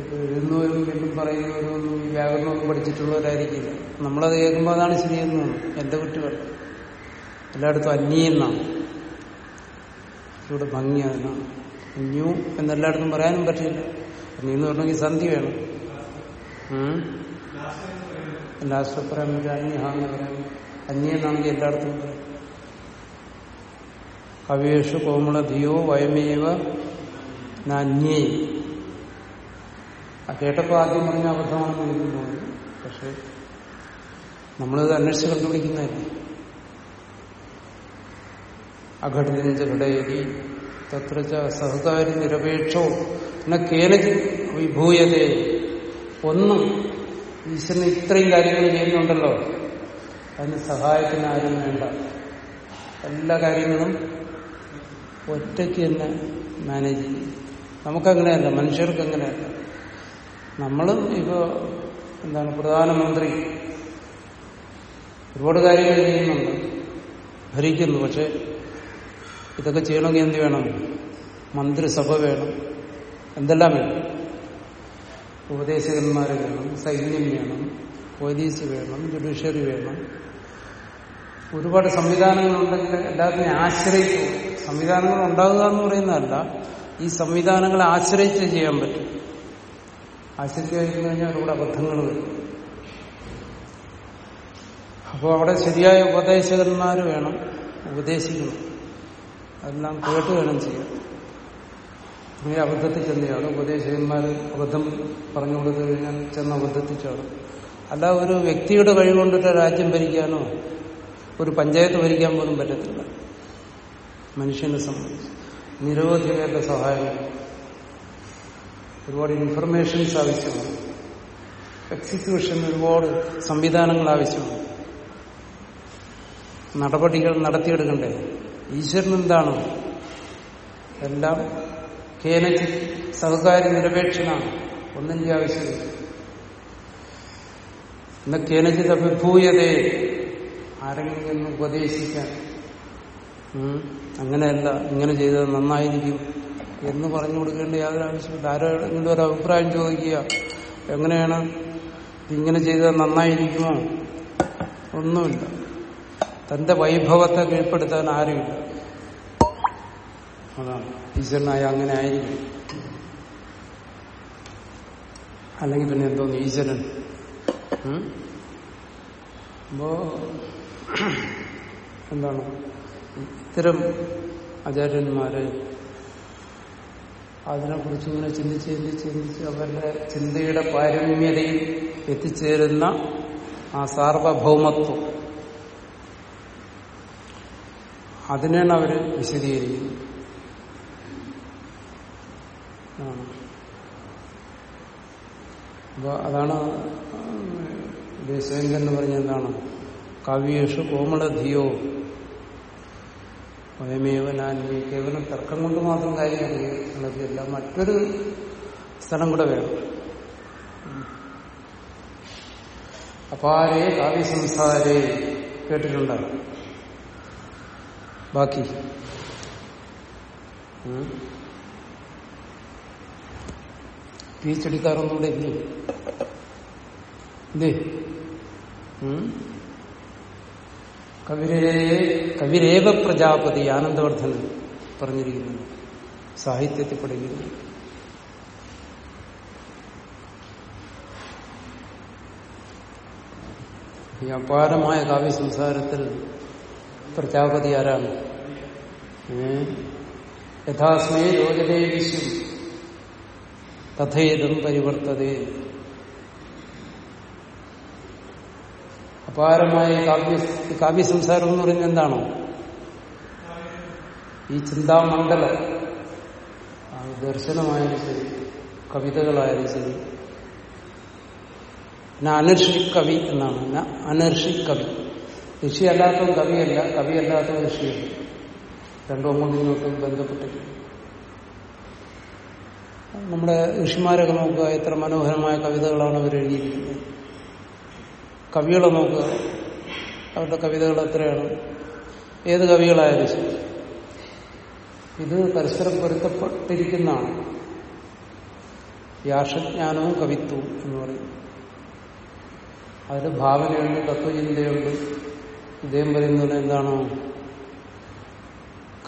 Speaker 1: ഇത് എഴുതുന്നവരും വീണ്ടും പറയുന്നവരും വ്യാകരണമൊന്നും പഠിച്ചിട്ടുള്ളവരായിരിക്കില്ല. നമ്മളത് കേൾക്കുമ്പോൾ അതാണ് ശരിയെന്ന് എന്റെ കുട്ടികൾ. എല്ലായിടത്തും അന്യെന്നാണ് ഇവിടെ ഭംഗി അതിനാണ് അന്യു എന്നെല്ലായിടത്തും പറയാനും പറ്റില്ല. അന്യം എന്ന് പറഞ്ഞെങ്കിൽ സന്ധി വേണം. ലാസ്റ്റ് പറയാൻ പറ്റും അന്യഹാന്ന് പറയാൻ അന്യെന്നാണെങ്കിൽ എല്ലായിടത്തും പറയും. കവിയേഷു കോമള ധിയോ വയമേവ നാന്യേ. ആ കേട്ടപ്പോൾ ആദ്യം പറഞ്ഞ അബദ്ധമാണെന്ന് എനിക്ക് തോന്നി. പക്ഷെ നമ്മളിത് അന്വേഷിച്ച് കണ്ടുപിടിക്കുന്നതല്ലേ? അഘടിതഞ്ച ഘടയതി തത്ര സഹകാരി നിരപേക്ഷോ. എന്ന കേനജി വിഭൂയതേ ഒന്നും ഈശ്വരന് ഇത്രയും കാര്യങ്ങൾ ചെയ്യുന്നുണ്ടല്ലോ. അതിന് സഹായത്തിന് ആരും വേണ്ട. എല്ലാ കാര്യങ്ങളും ഒറ്റയ്ക്ക് തന്നെ മാനേജ് ചെയ്യും. നമുക്കങ്ങനെയല്ല മനുഷ്യർക്ക് അങ്ങനെയല്ല നമ്മളും ഇപ്പോ എന്താണ് പ്രധാനമന്ത്രി. ഒരുപാട് കാര്യങ്ങൾ ചെയ്യുന്നുണ്ട്. ഭരിക്കുന്നു പക്ഷെ ഇതൊക്കെ ചെയ്യണമെങ്കിൽ എന്ത് വേണം? മന്ത്രിസഭ വേണം. എന്തെല്ലാം വേണം? ഉപദേശകന്മാർ വേണം സൈന്യം വേണം പോലീസ് വേണം ജുഡീഷ്യറി വേണം ഒരുപാട് സംവിധാനങ്ങളുണ്ടെങ്കിൽ എല്ലാത്തിനെയും ആശ്രയിച്ചു സംവിധാനങ്ങൾ ഉണ്ടാകുക എന്ന് പറയുന്നതല്ല ഈ സംവിധാനങ്ങളെ ആശ്രയിച്ച് ചെയ്യാൻ പറ്റും. ആശ്രയിച്ചു കഴിഞ്ഞു കഴിഞ്ഞാൽ ഒരുപാട് അബദ്ധങ്ങൾ വരും. അപ്പോൾ അവിടെ ശരിയായ ഉപദേശകന്മാർ വേണം ഉപദേശിക്കണം. അതെല്ലാം കേട്ട് വേണം ചെയ്യാൻ. ഈ അബദ്ധത്തിൽ ചെന്നയാണ് ഉപദേശകന്മാർ അബദ്ധം പറഞ്ഞു കൊടുത്തു കഴിഞ്ഞാൽ ചെന്ന് അബദ്ധത്തിൽ ചാടും. അല്ല ഒരു വ്യക്തിയുടെ കഴിവുകൊണ്ടിട്ട് രാജ്യം ഭരിക്കാനോ ഒരു പഞ്ചായത്ത് ഭരിക്കാൻ പോലും പറ്റത്തില്ല. മനുഷ്യനെ സംബന്ധിച്ച്. നിരവധി പേരുടെ സഹായം ഒരുപാട് ഇൻഫർമേഷൻസ് ആവശ്യമാണ്. എക്സിക്യൂഷൻ ഒരുപാട് സംവിധാനങ്ങൾ ആവശ്യമാണ്. നടപടികൾ നടത്തിയെടുക്കണ്ടേ? ഈശ്വരൻ എന്താണ്? എല്ലാം കേനച്ച് സഹകാരി നിരപേക്ഷനാണ്. ഒന്നിന്റെ ആവശ്യമില്ല. എന്ന കേനച്ചിത് അഭിഭൂയതേ ആരെങ്കിലും ഉപദേശിക്കാൻ. അങ്ങനെയല്ല ഇങ്ങനെ ചെയ്താൽ നന്നായിരിക്കും എന്ന് പറഞ്ഞു കൊടുക്കേണ്ട യാതൊരു ആവശ്യമില്ല. ആരെങ്കിലും ഒരു അഭിപ്രായം ചോദിക്കുക. എങ്ങനെയാണ്? ഇങ്ങനെ ചെയ്താൽ നന്നായിരിക്കുമോ? ഒന്നുമില്ല. തന്റെ വൈഭവത്തെ കീഴ്പ്പെടുത്താൻ ആരുമില്ല. അതാണ്. ഈശ്വരനായ അങ്ങനെ ആയിരിക്കും. അല്ലെങ്കിൽ പിന്നെ എന്തോന്ന്? ഈശ്വരൻ. അപ്പോ എന്താണ്? ഇത്തരം ആചാര്യന്മാര് അതിനെക്കുറിച്ച് ഇങ്ങനെ ചിന്തിച്ച് ചിന്തിച്ച് ചിന്തിച്ച് അവരുടെ ചിന്തയുടെ പാരമ്യതയിൽ എത്തിച്ചേരുന്ന ആ സാർവഭൗമത്വം. അതിനാണ് അവർ വിശദീകരിക്കുന്നത്. അപ്പൊ അതാണ് ദേശവേന്ദ്രൻ എന്ന് പറഞ്ഞ എന്താണ്? കാവ്യേഷു കോമളധിയോ. വയമേവനാന്മി കേവലം തർക്കം കൊണ്ട് മാത്രം കാര്യം അറിയില്ല മറ്റൊരു സ്ഥലം കൂടെ വേണം. അപാരേ കാവ്യസംസാരേ കേട്ടിട്ടുണ്ടോ? ബാക്കി. പി ഇവിടെ ഇല്ലേ? ഇല്ലേ? കവിരേ കവിരേവ പ്രജാപതി ആനന്ദവർദ്ധനൻ പറഞ്ഞിരിക്കുന്നു. സാഹിത്യത്തിൽ പഠിക്കുന്നു ഈ അപാരമായ കാവ്യ സംസാരത്തിൽ പ്രജാപതി ആരാണ്? യഥാസ്മേ രോചതേ വിശ്വം. തഥേതം പരിവർത്തതേ. അപാരമായ കാവ്യ കാവ്യ സംസാരം എന്ന് പറയുന്നത് എന്താണോ? ഈ ചിന്താമണ്ഡല ദർശനമായാലും ശരി കവിതകളായാലും ശരി അനർഷി കവി എന്നാണ്. അനർഷി കവി. ഋഷി അല്ലാത്തവൻ കവിയല്ല കവിയല്ലാത്ത ഋഷിയല്ല. രണ്ടോ മൂന്നിനോട്ടും ബന്ധപ്പെട്ടിരിക്കും നമ്മുടെ ഋഷിമാരൊക്കെ നോക്കുക എത്ര മനോഹരമായ കവിതകളാണ് അവർ എഴുതിയിരിക്കുന്നത് കവികളെ നോക്കുക. അവരുടെ കവിതകൾ എത്രയാണ്? ഏത് കവികളായാലും ശരി. ഇത് പരസ്പരം പൊരുത്തപ്പെട്ടിരിക്കുന്നതാണ്. വ്യാസജ്ഞാനവും കവിത്വവും എന്ന് പറയും. അതിൽ ഭാവനയുണ്ട് തത്വചിന്തയുണ്ട്. ഇദ്ദേഹം പറയുന്നത് എന്താണോ?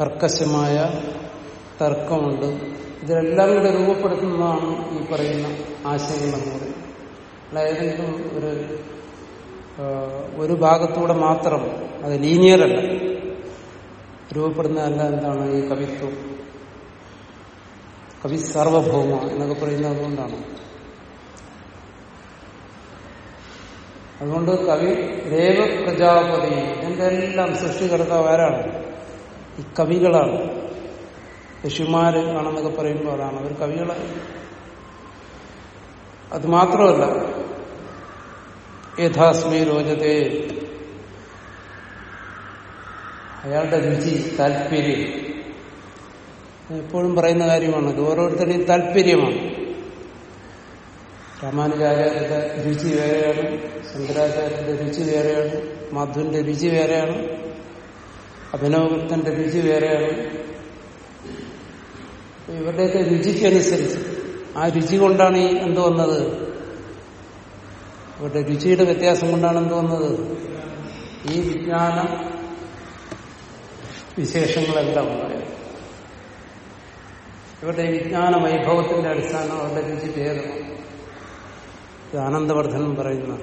Speaker 1: കർക്കശമായ തർക്കമുണ്ട്. ഇതിലെല്ലാം കൂടെ രൂപപ്പെടുത്തുന്നതാണ് ഈ പറയുന്ന ആശയങ്ങൾ എന്ന് പറയുന്നത് അല്ല ഏതെങ്കിലും ഒരു ഒരു ഭാഗത്തൂടെ മാത്രം അത് ലീനിയറല്ല രൂപപ്പെടുന്നതല്ല എന്താണ് ഈ കവിത്വം. കവി സർവഭൗമ എന്നൊക്കെ പറയുന്നത് അതുകൊണ്ടാണ്. അതുകൊണ്ട് കവി ദേവ പ്രജാപതി ഇതിന്റെ എല്ലാം സൃഷ്ടികർത്താവ് ആരാണ്? ഈ കവികളാണ്. ഋഷിമാര് ആണെന്നൊക്കെ പറയുമ്പോൾ അതാണ്. അവർ കവികളാണ് അത് മാത്രമല്ല യഥാസ്മി രോചത്തെ. അയാളുടെ രുചി താല്പര്യം. എപ്പോഴും പറയുന്ന കാര്യമാണ് ഇത് ഓരോരുത്തരുടെയും താല്പര്യമാണ്. രാമാനുജാചാര്യന്റെ രുചി വേറെയാണ് ശങ്കരാചാര്യന്റെ രുചി വേറെയാണ് മാധുവിന്റെ രുചി വേറെയാണ് അഭിനവഗുപ്തന്റെ രുചി വേറെയാണ്. ഇവരുടെയൊക്കെ രുചിക്കനുസരിച്ച് ആ രുചി കൊണ്ടാണ് ഈ എന്ത് വന്നത്. ഇവരുടെ രുചിയുടെ വ്യത്യാസം കൊണ്ടാണ് എന്ത് വന്നത് ഈ വിജ്ഞാന വിശേഷങ്ങളെല്ലാം ഉണ്ടായത് ഇവരുടെ വിജ്ഞാന വൈഭവത്തിന്റെ അടിസ്ഥാനം അവരുടെ രുചി ഭേദമാണ്. ഇത് ആനന്ദവർദ്ധനം പറയുന്ന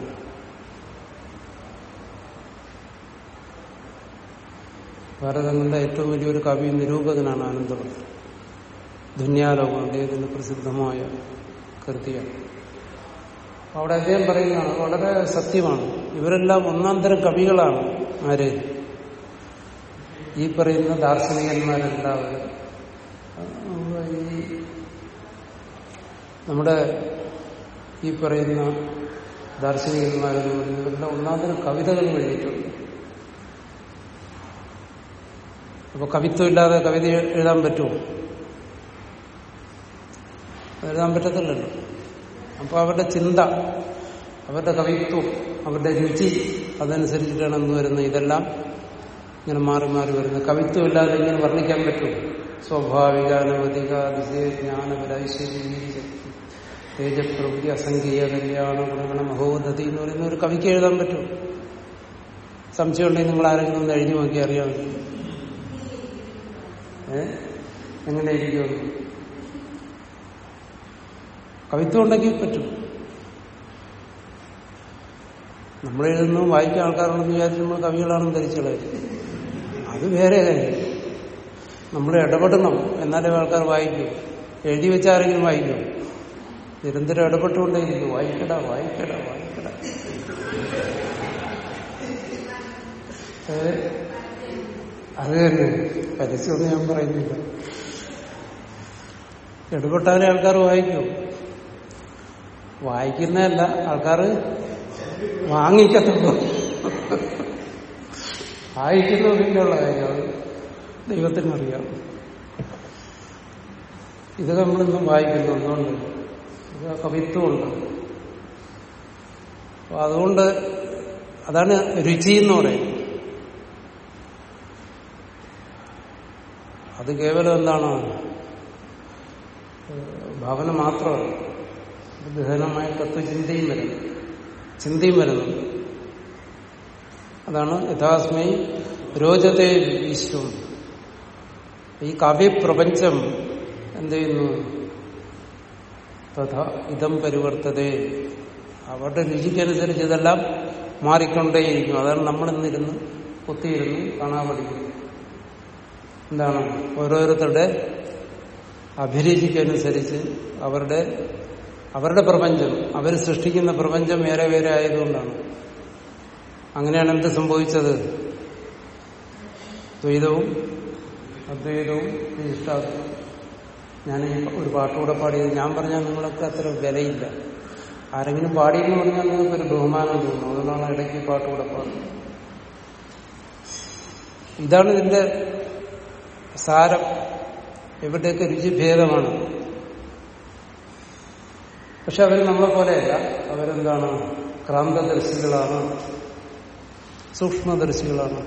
Speaker 1: ഭാരതങ്ങളുടെ ഏറ്റവും വലിയൊരു കവി നിരൂപകനാണ് ആനന്ദവർദ്ധൻ. ധന്യാലോകം അദ്ദേഹത്തിന് പ്രസിദ്ധമായ കൃതിയാണ്. അവിടെ അദ്ദേഹം പറയുന്നതാണ് വളരെ സത്യമാണ്. ഇവരെല്ലാം ഒന്നാം തരം കവികളാണ്. ആര്? ഈ പറയുന്ന ദാർശനികന്മാരെല്ലാവരും. ഈ നമ്മുടെ ഈ പറയുന്ന ദാർശനികന്മാരെന്ന് പറയുന്നത് ഇവരുടെ ഒന്നാം തരം കവിതകൾ എഴുതിയിട്ടുണ്ട് അപ്പൊ കവിത്വം ഇല്ലാതെ കവിത എഴുതാൻ പറ്റുമോ? എഴുതാൻ പറ്റത്തില്ലല്ലോ. അപ്പൊ അവരുടെ ചിന്ത അവരുടെ കവിത്വം അവരുടെ രുചി അതനുസരിച്ചിട്ടാണ് എന്ന് വരുന്നത്. ഇതെല്ലാം ഇങ്ങനെ മാറി മാറി വരുന്നത്. കവിത്വം ഇല്ലാതെ ഇങ്ങനെ വർണിക്കാൻ പറ്റും. സ്വാഭാവിക അനവധിക അതിശയ തേജപ്രവൃത്തി അസംഖ്യ കല്യാണ ഗുണഗണ മഹോദതി എന്ന് പറയുന്ന ഒരു കവിക്ക് എഴുതാൻ പറ്റും. സംശയം ഉണ്ടെങ്കിൽ നിങ്ങൾ ആരെങ്കിലും ഒന്ന് എഴുതി നോക്കി അറിയാൻ ഏ? എങ്ങനെ ഇരിക്കുമെന്ന്. കവിത്വം ഉണ്ടെങ്കിൽ പറ്റും. നമ്മൾ എഴുതുന്നു വായിക്കാൻ ആൾക്കാരുണ്ടെന്ന് വിചാരിച്ച് നമ്മൾ കവികളാണെന്ന് ധരിച്ചുള്ളത് അത് വേറെ കാര്യം. നമ്മൾ ഇടപെടണം. എന്നാലേ ആൾക്കാർ വായിക്കും. എഴുതി വെച്ചാരെങ്കിലും വായിക്കും. നിരന്തരം ഇടപെട്ടുകൊണ്ടേയിരിക്കും. വായിക്കട വായിക്കട വായിക്കട. അത് തന്നെ. പരസ്യമൊന്നും ഞാൻ പറയുന്നില്ല. ഇടപെട്ടാലേ ആൾക്കാർ വായിക്കും. വായിക്കുന്നതല്ല ആൾക്കാർ വാങ്ങിക്കത്തുള്ളൂ. വായിക്കുന്നത് പിന്നെയുള്ള കാര്യം ദൈവത്തിന് ദൈവത്തിനറിയാം. ഇത് നമ്മളിന്നും വായിക്കുന്നു എന്തുകൊണ്ട് ഇത് കവിത്വമുണ്ട്. അപ്പൊ അതുകൊണ്ട് അതാണ് രുചി എന്ന് പറയുന്നത്. അത് കേവലം എന്താണ്? ഭാവന മാത്രമല്ല. ഗഹനമായ തത്വചിന്തയും വരുന്നു. ചിന്തയും വരുന്നുണ്ട് അതാണ് യഥാസ്മൈ രോചത്തെ വിശ്വം. ഈ കാവ്യപ്രപഞ്ചം എന്ത് ചെയ്യുന്നു? തഥാ ഇതം പരിവർത്തതേ. അവരുടെ രുചിക്കനുസരിച്ച് ഇതെല്ലാം മാറിക്കൊണ്ടേയിരിക്കും അതാണ് നമ്മൾ ഇന്നിരുന്ന് കുത്തിയിരുന്ന് കാണാൻ പഠിക്കുന്നത്. എന്താണ്? ഓരോരുത്തരുടെ അഭിരുചിക്കനുസരിച്ച് അവരുടെ അവരുടെ പ്രപഞ്ചം അവർ സൃഷ്ടിക്കുന്ന പ്രപഞ്ചം വേറെ വേറെ ആയതുകൊണ്ടാണ്. അങ്ങനെയാണ് എന്ത് സംഭവിച്ചത്? ദ്വൈതവും അദ്വൈതവും വിശിഷ്ടാദ്വൈതവും ഞാൻ ഒരു പാട്ടുകൂടെ പാടിയത് ഞാൻ പറഞ്ഞാൽ നിങ്ങൾക്ക് അത്ര വിലയില്ല. ആരെങ്കിലും പാടിയെന്ന് പറഞ്ഞാൽ നിങ്ങൾക്ക് ഒരു ബഹുമാനം തോന്നുന്നു അതുകൊണ്ടാണ് ഇടയ്ക്ക് പാട്ടുകൂടെ പാടുന്നത്. ഇതാണ് ഇതിന്റെ സാരം. എവിടെയൊക്കെ രുചിഭേദമാണ്. പക്ഷെ അവർ നമ്മളെ പോലെയല്ല. അവരെന്താണ്? ക്രാന്തദർശികളാണ്. സൂക്ഷ്മദർശികളാണ്.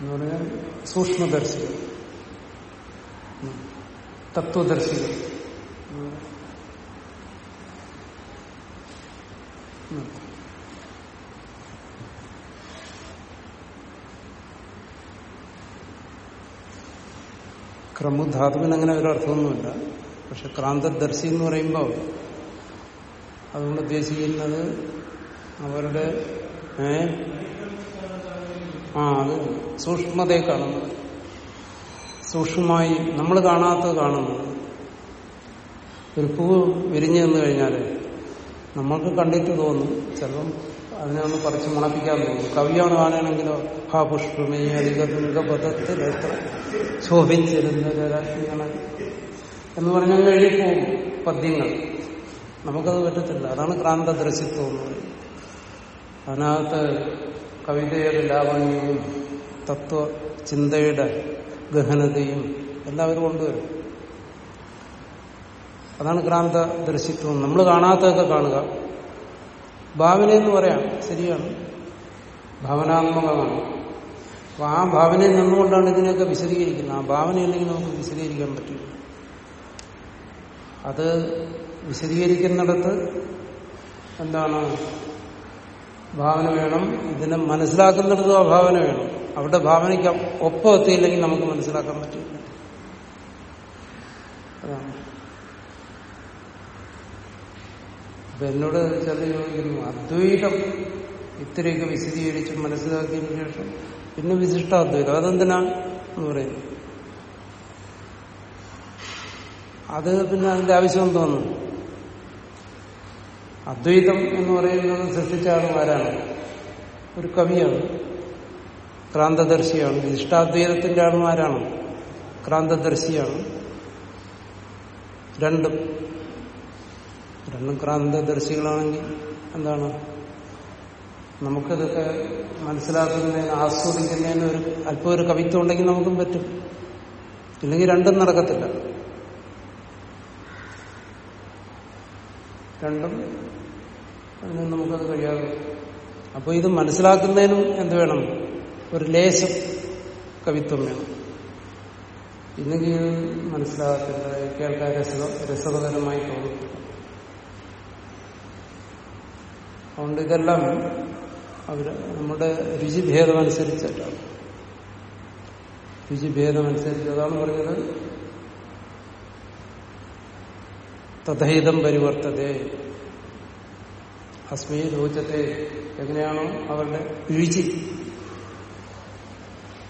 Speaker 1: എന്ന് പറഞ്ഞാൽ സൂക്ഷ്മദർശികൾ. തത്വദർശികൾ. ക്രമുധാതുവിന് അങ്ങനെ ഒരു അർത്ഥമൊന്നുമില്ല. പക്ഷെ ക്രാന്തദർശി എന്ന് പറയുമ്പോൾ അതുകൊണ്ട് ഉദ്ദേശിക്കുന്നത് അവരുടെ ആ അത് സൂക്ഷ്മതയെ കാണുന്നത്. സൂക്ഷ്മമായി നമ്മൾ കാണാത്തത് കാണുന്നത്. ഒരു പൂവ് വിരിഞ്ഞു നിന്ന് കഴിഞ്ഞാൽ നമ്മൾക്ക് കണ്ടിട്ട് തോന്നും ചിലപ്പം അതിനെ ഒന്ന് പറിച്ച് മണപ്പിക്കാൻ തോന്നും. കവിയാണ് കാണുകയാണെങ്കിലോ ഹാ പുഷ്പമേ അധികപഥത്തിൽ എത്ര ശോഭിച്ചിരുന്ന എന്ന് പറഞ്ഞാൽ എഴുതിപ്പോവും പദ്യങ്ങൾ. നമുക്കത് പറ്റത്തില്ല. അതാണ് ക്രാന്തദർശിത്വം എന്ന് പറയുന്നത്. അതിനകത്ത് കവിതയുടെ ലാവണ്യവും തത്വ ചിന്തയുടെ ഗഹനതയും എല്ലാവരും കൊണ്ടുവരും അതാണ് ക്രാന്തദർശിത്വം നമ്മൾ കാണാത്തതൊക്കെ കാണുക. ഭാവന എന്ന് പറയാം. ശരിയാണ്. ഭാവനാത്മകമാണ്. അപ്പൊ ആ ഭാവനയിൽ നിന്നുകൊണ്ടാണ് ഇതിനെയൊക്കെ വിശദീകരിക്കുന്നത്. ആ ഭാവനയില്ലെങ്കിൽ നമുക്ക് വിശദീകരിക്കാൻ പറ്റില്ല. അത് വിശദീകരിക്കുന്നിടത്ത് എന്താണ്? ഭാവന വേണം. ഇതിനെ മനസ്സിലാക്കുന്നിടത്തും ആ ഭാവന വേണം. അവിടെ ഭാവനയ്ക്ക് ഒപ്പം എത്തിയില്ലെങ്കിൽ നമുക്ക് മനസ്സിലാക്കാൻ പറ്റില്ല. അതാണ്. അപ്പൊ എന്നോട് ചില ചോദിക്കുന്നു അദ്വൈതം? ഇത്രയൊക്കെ വിശദീകരിച്ച് മനസ്സിലാക്കിയതിനു ശേഷം പിന്നെ വിശിഷ്ടാദ്വൈതം അതെന്തിനാ എന്ന് പറയുന്നു. അത് പിന്നെ അതിന്റെ ആവശ്യം തോന്നുന്നു. അദ്വൈതം എന്ന് പറയുന്നത് സൃഷ്ടിച്ച ആളുമാരാണ്. ഒരു കവിയാണ്. ക്രാന്തദർശിയാണ്. വിശിഷ്ടാദ്വൈതത്തിന്റെ ആളുമാരാണ്. ക്രാന്തദർശിയാണ്. രണ്ടും രണ്ടും ക്രാന്തദർശികളാണെങ്കിൽ എന്താണ്? നമുക്കിതൊക്കെ മനസ്സിലാക്കുന്നതിന് ആസ്വദിക്കുന്നതിന് ഒരു അല്പം ഒരു കവിത്വം ഉണ്ടെങ്കിൽ നമുക്കും പറ്റും. ഇല്ലെങ്കിൽ രണ്ടും നടക്കത്തില്ല. രണ്ടും നമുക്കത് കഴിയാതെ. അപ്പോൾ ഇത് മനസ്സിലാക്കുന്നതിനും എന്ത് വേണം? ഒരു ലേശം കവിത്വം വേണം. ഇല്ലെങ്കിൽ മനസ്സിലാകത്തില്ല. കേൾക്കാൻ രസ രസകരമായി തോന്നും അതുകൊണ്ട് ഇതെല്ലാം അവർ നമ്മുടെ രുചിഭേദമനുസരിച്ചിട്ടാണ് രുചിഭേദമനുസരിച്ച് അതാണ് പറഞ്ഞത്. തഥഹിതം പരിവർത്തതേ. അസ്മി രോചത്തെ എങ്ങനെയാണോ അവരുടെ രുചി.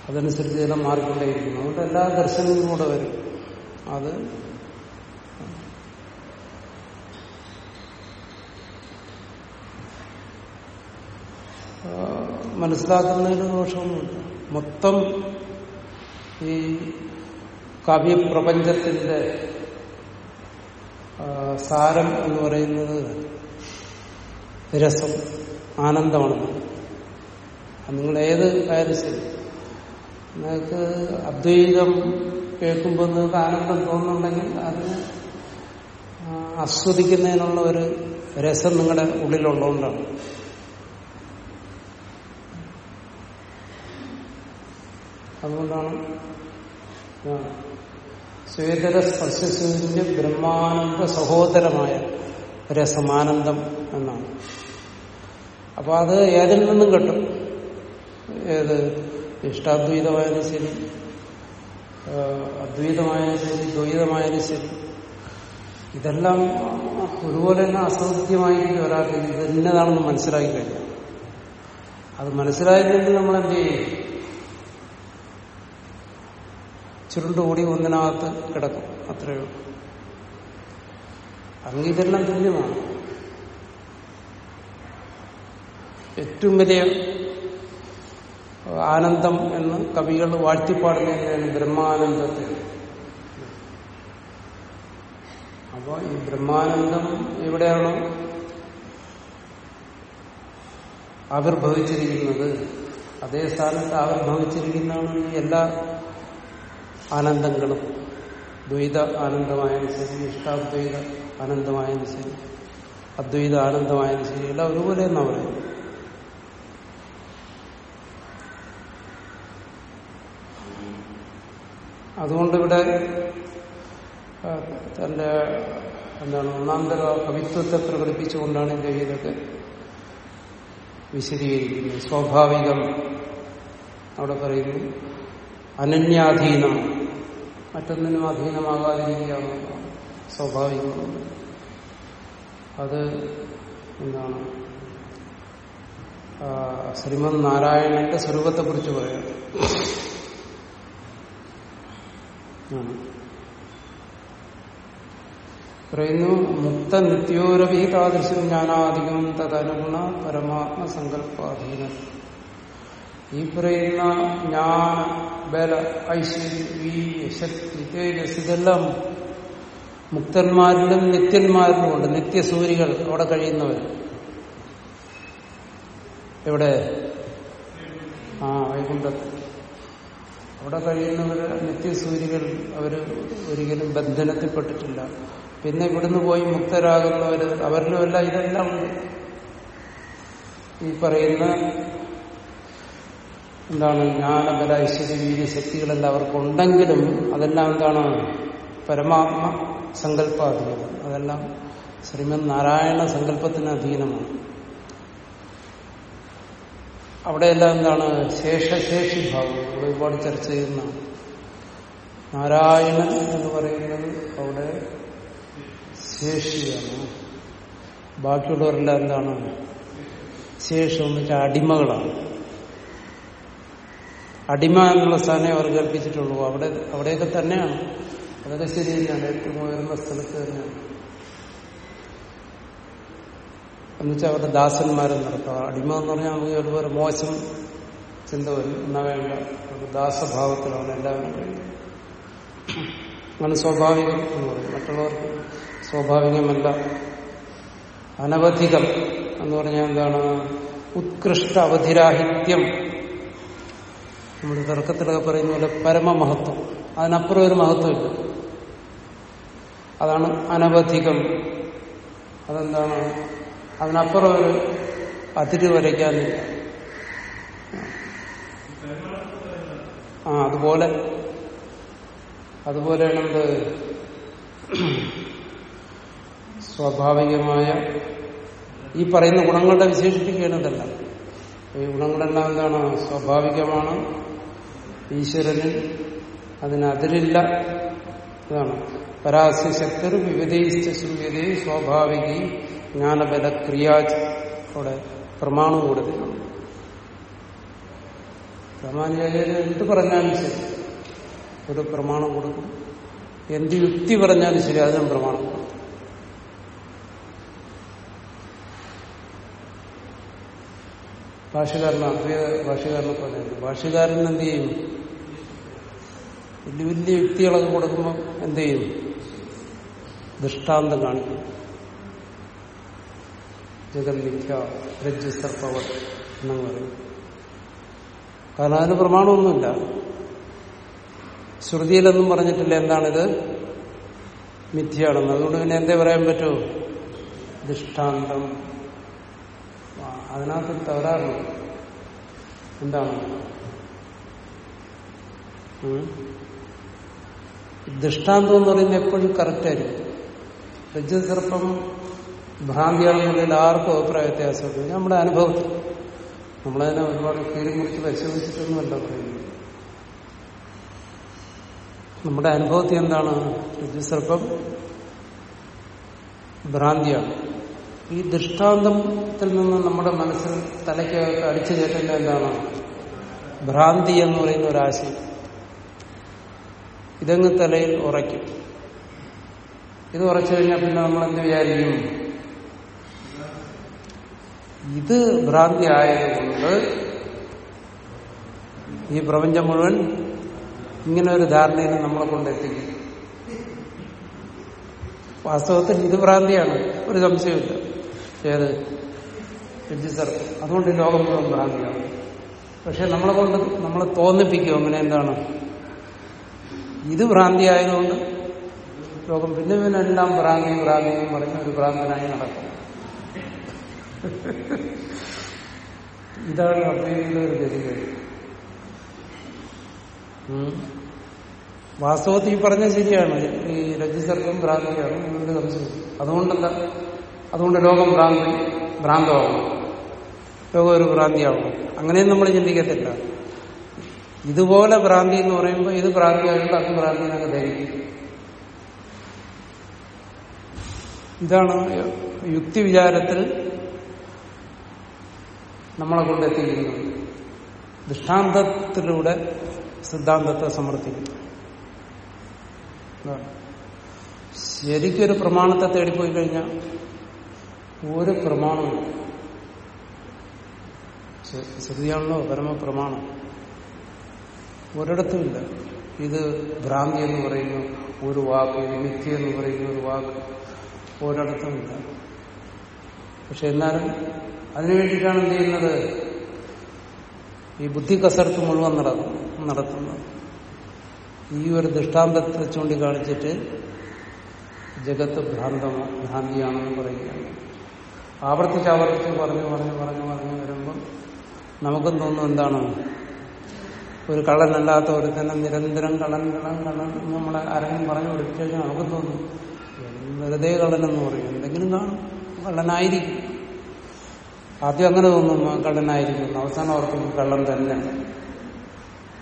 Speaker 1: അതനുസരിച്ച് ഇതെല്ലാം മാറിക്കൊണ്ടേയിരിക്കുന്നു. അതുകൊണ്ട് എല്ലാ ദർശനങ്ങളും കൂടെ വരും. അത് മനസ്സിലാക്കുന്നതിന് ദോഷമൊന്നുമില്ല. മൊത്തം ഈ കാവ്യപ്രപഞ്ചത്തിന്റെ ആ, സാരം എന്ന് പറയുന്നത് രസം ആനന്ദമാണ് നിങ്ങൾ ഏത് കാര്യം ശരി. നിങ്ങൾക്ക് അദ്വൈതം കേൾക്കുമ്പോൾ നിങ്ങൾക്ക് ആനന്ദം തോന്നുന്നുണ്ടെങ്കിൽ അത് ആസ്വദിക്കുന്നതിനുള്ള ഒരു രസം നിങ്ങളുടെ ഉള്ളിലുള്ളതുകൊണ്ടാണ്. അതുകൊണ്ടാണ് സ്വേതര സ്പർശസൂര്യ ബ്രഹ്മാനന്ദ സഹോദരമായ രസമാനന്ദം എന്നാണ്. അപ്പൊ അത് ഏതിൽ നിന്നും കിട്ടും? ഏത് ഇഷ്ടാദ്വൈതമായാലും ശരി അദ്വൈതമായാലും ശരി ദ്വൈതമായാലും ശരി. ഇതെല്ലാം ഒരുപോലെ തന്നെ അസൗദ്യമായിരിക്കും ഒരാൾക്ക്. ഇത് മനസ്സിലാക്കി കഴിഞ്ഞു അത് മനസ്സിലായില്ലെങ്കിൽ നമ്മൾ എന്ത് ചെയ്യും? ചുരുണ്ടുകൂടി ഒന്നിനകത്ത് കിടക്കും. അത്രയേ ഉള്ളൂ. ഇതെല്ലാം തുല്യമാണ്. ഏറ്റവും വലിയ ആനന്ദം എന്ന് കവികൾ വാഴ്ത്തിപ്പാടുന്നതിനാണ് ബ്രഹ്മാനന്ദത്തെ. അപ്പോൾ ഈ ബ്രഹ്മാനന്ദം എവിടെയാണോ ആവിർഭവിച്ചിരിക്കുന്നത്? അതേ സ്ഥാനത്ത് ആവിർഭവിച്ചിരിക്കുന്നതാണ് എല്ലാ ആനന്ദങ്ങളും. ദ്വൈത ആനന്ദമായാലും ശരി ഇഷ്ടാദ്വൈത ആനന്ദമായാലും ശരി അദ്വൈത ആനന്ദമായാലും ശരി എല്ലാം ഒരുപോലെ എന്നാ പറയുന്നത്? അതുകൊണ്ടിവിടെ തന്റെ എന്താണ് ഒന്നാന്തര കവിത്വത്തെ പ്രകടിപ്പിച്ചുകൊണ്ടാണ് ഇദ്ദേഹം ഇതൊക്കെ വിശദീകരിക്കുന്നത്. സ്വാഭാവികം അവിടെ പറയുന്നു അനന്യാധീനം. മറ്റൊന്നിനും അധീനമാകാതിരിക്കുക എന്നുള്ളതാണ് സ്വാഭാവികം. അത് എന്താണ്? ശ്രീമദ് നാരായണന്റെ സ്വരൂപത്തെക്കുറിച്ച് പറയാം. ആണ്. പറയുന്നു മുക്ത നിത്യോരവി താദൃശം ജ്ഞാനാധികം തദനുഗുണ പരമാത്മ സങ്കല്പാധീനം ഈ പറയുന്ന ജ്ഞാന ബല ഐശ്വര്യ വീര്യ ശക്തി തേജസ് ഇതെല്ലാം മുക്തന്മാരിലും നിത്യന്മാരിലുമുണ്ട് നിത്യസൂരികൾ അവിടെ കഴിയുന്നവർ. എവിടെ? ആ വൈകുണ്ഠത്ത് അവിടെ കഴിയുന്നവർ നിത്യസൂരികൾ അവർ ഒരിക്കലും ബന്ധനത്തിൽപ്പെട്ടിട്ടില്ല. പിന്നെ ഇവിടുന്ന് പോയി മുക്തരാകുന്നവർ അവരിലുമല്ല ഇതെല്ലാം ഈ പറയുന്ന എന്താണ് ജ്ഞാനബല ഐശ്വര്യ വീര്യ ശക്തികളെല്ലാം അവർക്കുണ്ടെങ്കിലും അതെല്ലാം എന്താണ് പരമാത്മ സങ്കല്പാധീനം. അതെല്ലാം ശ്രീമന് നാരായണ സങ്കല്പത്തിന് അധീനമാണ്. അവിടെയെല്ലാം എന്താണ് ശേഷശേഷി ഭാവം. നമ്മൾ ഒരുപാട് ചർച്ച ചെയ്യുന്ന നാരായണൻ എന്ന് പറയുന്നത് അവിടെ ശേഷിയാണ്. ബാക്കിയുള്ളവരെല്ലാം എന്താണ് ശേഷം എന്ന് വെച്ചാൽ അടിമകളാണ്. അടിമ എന്നുള്ള സ്ഥാനം അവർ കൽപ്പിച്ചിട്ടുള്ളൂ. അവിടെ അവിടെയൊക്കെ തന്നെയാണ്. അതൊക്കെ ശരി തന്നെയാണ് ഏറ്റവും ഉയർന്ന സ്ഥലത്ത് തന്നെയാണ്. എന്നുവെച്ചാൽ അവരുടെ ദാസന്മാരെ നടത്തുക. അടിമ എന്ന് പറഞ്ഞാൽ നമുക്ക് ഒരുപോലെ മോശം ചിന്ത വരും. എന്നാ വേണ്ട. ഒരു ദാസഭാവത്തിലാണ് എല്ലാവരും അങ്ങനെ സ്വാഭാവികം എന്ന് പറയും മറ്റുള്ളവർക്ക് സ്വാഭാവികമല്ല. അനവധികം എന്ന് പറഞ്ഞാൽ എന്താണ്? ഉത്കൃഷ്ട അവധിരാഹിത്യം. നമ്മൾ തർക്കത്തിലൊക്കെ പറയുന്ന പോലെ പരമമഹത്വം. അതിനപ്പുറം ഒരു മഹത്വമില്ല. അതാണ് അനവധികം. അതെന്താണ്? അതിനപ്പുറം ഒരു അതിര് വരയ്ക്കാനില്ല. ആ അതുപോലെ. അതുപോലെയാണ് എന്ത് സ്വാഭാവികമായ ഈ പറയുന്ന ഗുണങ്ങളുടെ വിശേഷിപ്പിക്കേണ്ടതല്ല ഈ ഗുണങ്ങളെല്ലാം എന്താണ്? സ്വാഭാവികമാണ്. ഈശ്വരനിൽ അതിനതിരില്ല ഇതാണ്. പരാസ്യ ശക്തർ വിവിധയിച്ച ശ്രൂയതേ സ്വാഭാവിക ജ്ഞാനബല ക്രിയാജ് അവിടെ പ്രമാണം കൂടുതലാണ് രാമാനുചാര്യന് എന്ത് പറഞ്ഞാലും ശരി. ഒരു പ്രമാണം കൊടുക്കും. എന്ത് യുക്തി പറഞ്ഞാലും ശരി അതിനും പ്രമാണം കൊടുക്കും. ഭാഷകാരൻ അദ്വൈത ഭാഷകാരനെ പറഞ്ഞു ഭാഷകാരൻ എന്ത് ചെയ്യും? വലിയ വലിയ യുക്തികളൊക്കെ കൊടുക്കുമ്പോൾ എന്ത് ചെയ്യും? ദൃഷ്ടാന്തം കാണിക്കും. ജഗന്മിക്ക രജിസ്റ്റർ പവർ എന്നങ്ങ് പറയും. കാരണം അതിന് പ്രമാണമൊന്നുമില്ല. ശ്രുതിയിലൊന്നും പറഞ്ഞിട്ടില്ല എന്താണിത്? മിഥ്യയാണെന്ന്. അതുകൊണ്ട് പിന്നെ എന്തേ പറയാൻ പറ്റൂ? ദൃഷ്ടാന്തം. അതിനകത്ത് തകരാറുണ്ട് എന്താണ്? ദൃഷ്ടാന്തം എന്ന് പറയുന്നത് എപ്പോഴും കറക്റ്റ് ആയിരിക്കും. രജ്ജുസർപ്പം ഭ്രാന്തിയാണെന്നുണ്ടെങ്കിൽ ആർക്കും അഭിപ്രായ വ്യത്യാസമുണ്ട് നമ്മുടെ അനുഭവത്തിൽ. നമ്മളതിനെ ഒരുപാട് കീറി കുറിച്ച് പരിശോധിച്ചിട്ടൊന്നുമല്ല പറയുന്നത്. നമ്മുടെ അനുഭവത്തിൽ എന്താണ്? രജ്ജുസർപ്പം ഭ്രാന്തിയാണ്. ഈ ദൃഷ്ടാന്തത്തിൽ നിന്ന് നമ്മുടെ മനസ്സിൽ തലയ്ക്ക് അടിച്ചു കയറ്റേണ്ട എന്താണ്? ഭ്രാന്തി എന്ന് പറയുന്ന ഒരാശയം ഇതങ്ങ് തലയിൽ ഉറയ്ക്കും. ഇത് ഉറച്ചു കഴിഞ്ഞാൽ പിന്നെ നമ്മൾ എന്ത് വിചാരിക്കും? ഇത് ഭ്രാന്തി ആയതുകൊണ്ട് ഈ പ്രപഞ്ചം മുഴുവൻ ഇങ്ങനെ ഒരു ധാരണയിൽ നമ്മളെ കൊണ്ടെത്തിക്കും വാസ്തവത്തിൽ ഇത് ഭ്രാന്തിയാണ്. ഒരു സംശയമില്ല ഏത്? അതുകൊണ്ട് ലോകം മുഴുവൻ ഭ്രാന്തിയാണ്. പക്ഷെ നമ്മളെ കൊണ്ട് നമ്മളെ തോന്നിപ്പിക്കും. അങ്ങനെ എന്താണ്? ഇത് ഭ്രാന്തി ആയതുകൊണ്ട് ലോകം പിന്നെ പിന്നെ എല്ലാം ഭ്രാന്തി ഭ്രാന്തിയും പറഞ്ഞ് ഒരു ഭ്രാന്തനായി നടക്കും. ഇതാണ് അദ്വൈതിയുടെ ഒരു ഉം. വാസ്തവത്തിൽ പറഞ്ഞ ശരിയാണ്. ഈ രജ്ജുസർഗം ഭ്രാന്തിയാണ് നിങ്ങളുടെ സംശയം. അതുകൊണ്ടെന്താ അതുകൊണ്ട് ലോകം ഭ്രാന്തി ഭ്രാന്തമാകും ലോകം ഒരു ഭ്രാന്തിയാകും അങ്ങനെയും നമ്മൾ ചിന്തിക്കത്തില്ല. ഇതുപോലെ ഭ്രാന്തി എന്ന് പറയുമ്പോൾ ഇത് ഭ്രാന്തിയായിട്ട് അത് ഭ്രാന്തി എന്നൊക്കെ ധരിക്കും. ഇതാണ് യുക്തി വിചാരത്തിൽ നമ്മളെ കൊണ്ടെത്തിക്കുന്നത് ദൃഷ്ടാന്തത്തിലൂടെ സിദ്ധാന്തത്തെ സമർത്ഥിക്കുന്നു. ശരിക്കൊരു പ്രമാണത്തെ തേടിപ്പോയി കഴിഞ്ഞാൽ ഒരു പ്രമാണവും ശ്രുതിയാണല്ലോ പരമപ്രമാണം. ഒരിടത്തുമില്ല ഇത് ഭ്രാന്തി എന്ന് പറയുന്ന ഒരു വാക്ക് ഇത് മിഥ്യ എന്ന് പറയുന്ന ഒരു വാക്ക്. ഒരിടത്തുമില്ല പക്ഷെ എന്നാലും അതിനു വേണ്ടിയിട്ടാണ് എന്ത് ചെയ്യുന്നത്? ഈ ബുദ്ധി കസർത്ത് മുഴുവൻ നടക്കും നടത്തുന്നത്. ഈ ഒരു ദൃഷ്ടാന്തത്തെ ചൂണ്ടിക്കാണിച്ചിട്ട് ജഗത്ത് ഭ്രാന്തമോ ഭ്രാന്തിയാണെന്ന് പറയുകയാണ്. ആവർത്തിച്ച് ആവർത്തിച്ച് പറഞ്ഞു പറഞ്ഞു പറഞ്ഞു പറഞ്ഞു വരുമ്പം നമുക്കും തോന്നുന്നു എന്താണ്? ഒരു കള്ളനല്ലാത്ത ഒരുത്തന്നെ നിരന്തരം കള്ളൻ കള്ളൻ കള്ളൻ നമ്മളെ ആരെങ്കിലും പറഞ്ഞു കൊടുത്തു കഴിഞ്ഞാൽ നമുക്കും തോന്നും. വെറുതെ കള്ളനെന്ന് പറയും. എന്തെങ്കിലും കാണും. കള്ളനായിരിക്കും. ആദ്യം അങ്ങനെ തോന്നും കള്ളനായിരിക്കും. അവസാനം ഓർക്കും കള്ളൻ തന്നെ.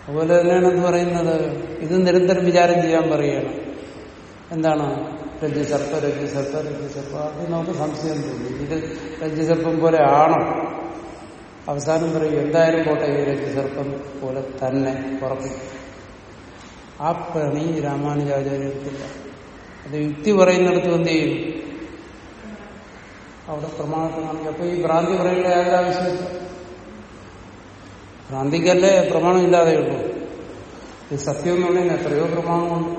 Speaker 1: അതുപോലെ തന്നെയാണ് എന്ത് പറയുന്നത്. ഇത് നിരന്തരം വിചാരം ചെയ്യാൻ പറയുകയാണ്. എന്താണ്? രജ്ജുസർപ്പ രജ്ജുസർപ്പ രജ്ജുസർപ്പ. അത് നമുക്ക് സംശയം തോന്നി. ഇത് രജ്ജുസർപ്പം പോലെ ആണോ? അവസാനം പറയും എന്തായാലും പോട്ടെ ഈ സർപ്പം പോലെ തന്നെ ഉറപ്പിക്കും. ആ പണി രാമാനുജാചാര്യത്തില്ല. അത് യുക്തി പറയുന്നിടത്ത് എന്ത് ചെയ്യും? അവിടെ പ്രമാണത്തെ കാണിക്കും അപ്പൊ ഈ ഭ്രാന്തി പറയേണ്ട യാതൊരു ആവശ്യമില്ല. ഭ്രാന്തിക്കല്ലേ പ്രമാണമില്ലാതെയുള്ളൂ ഈ സത്യം എന്ന് പറഞ്ഞാൽ എത്രയോ പ്രമാണമുണ്ട്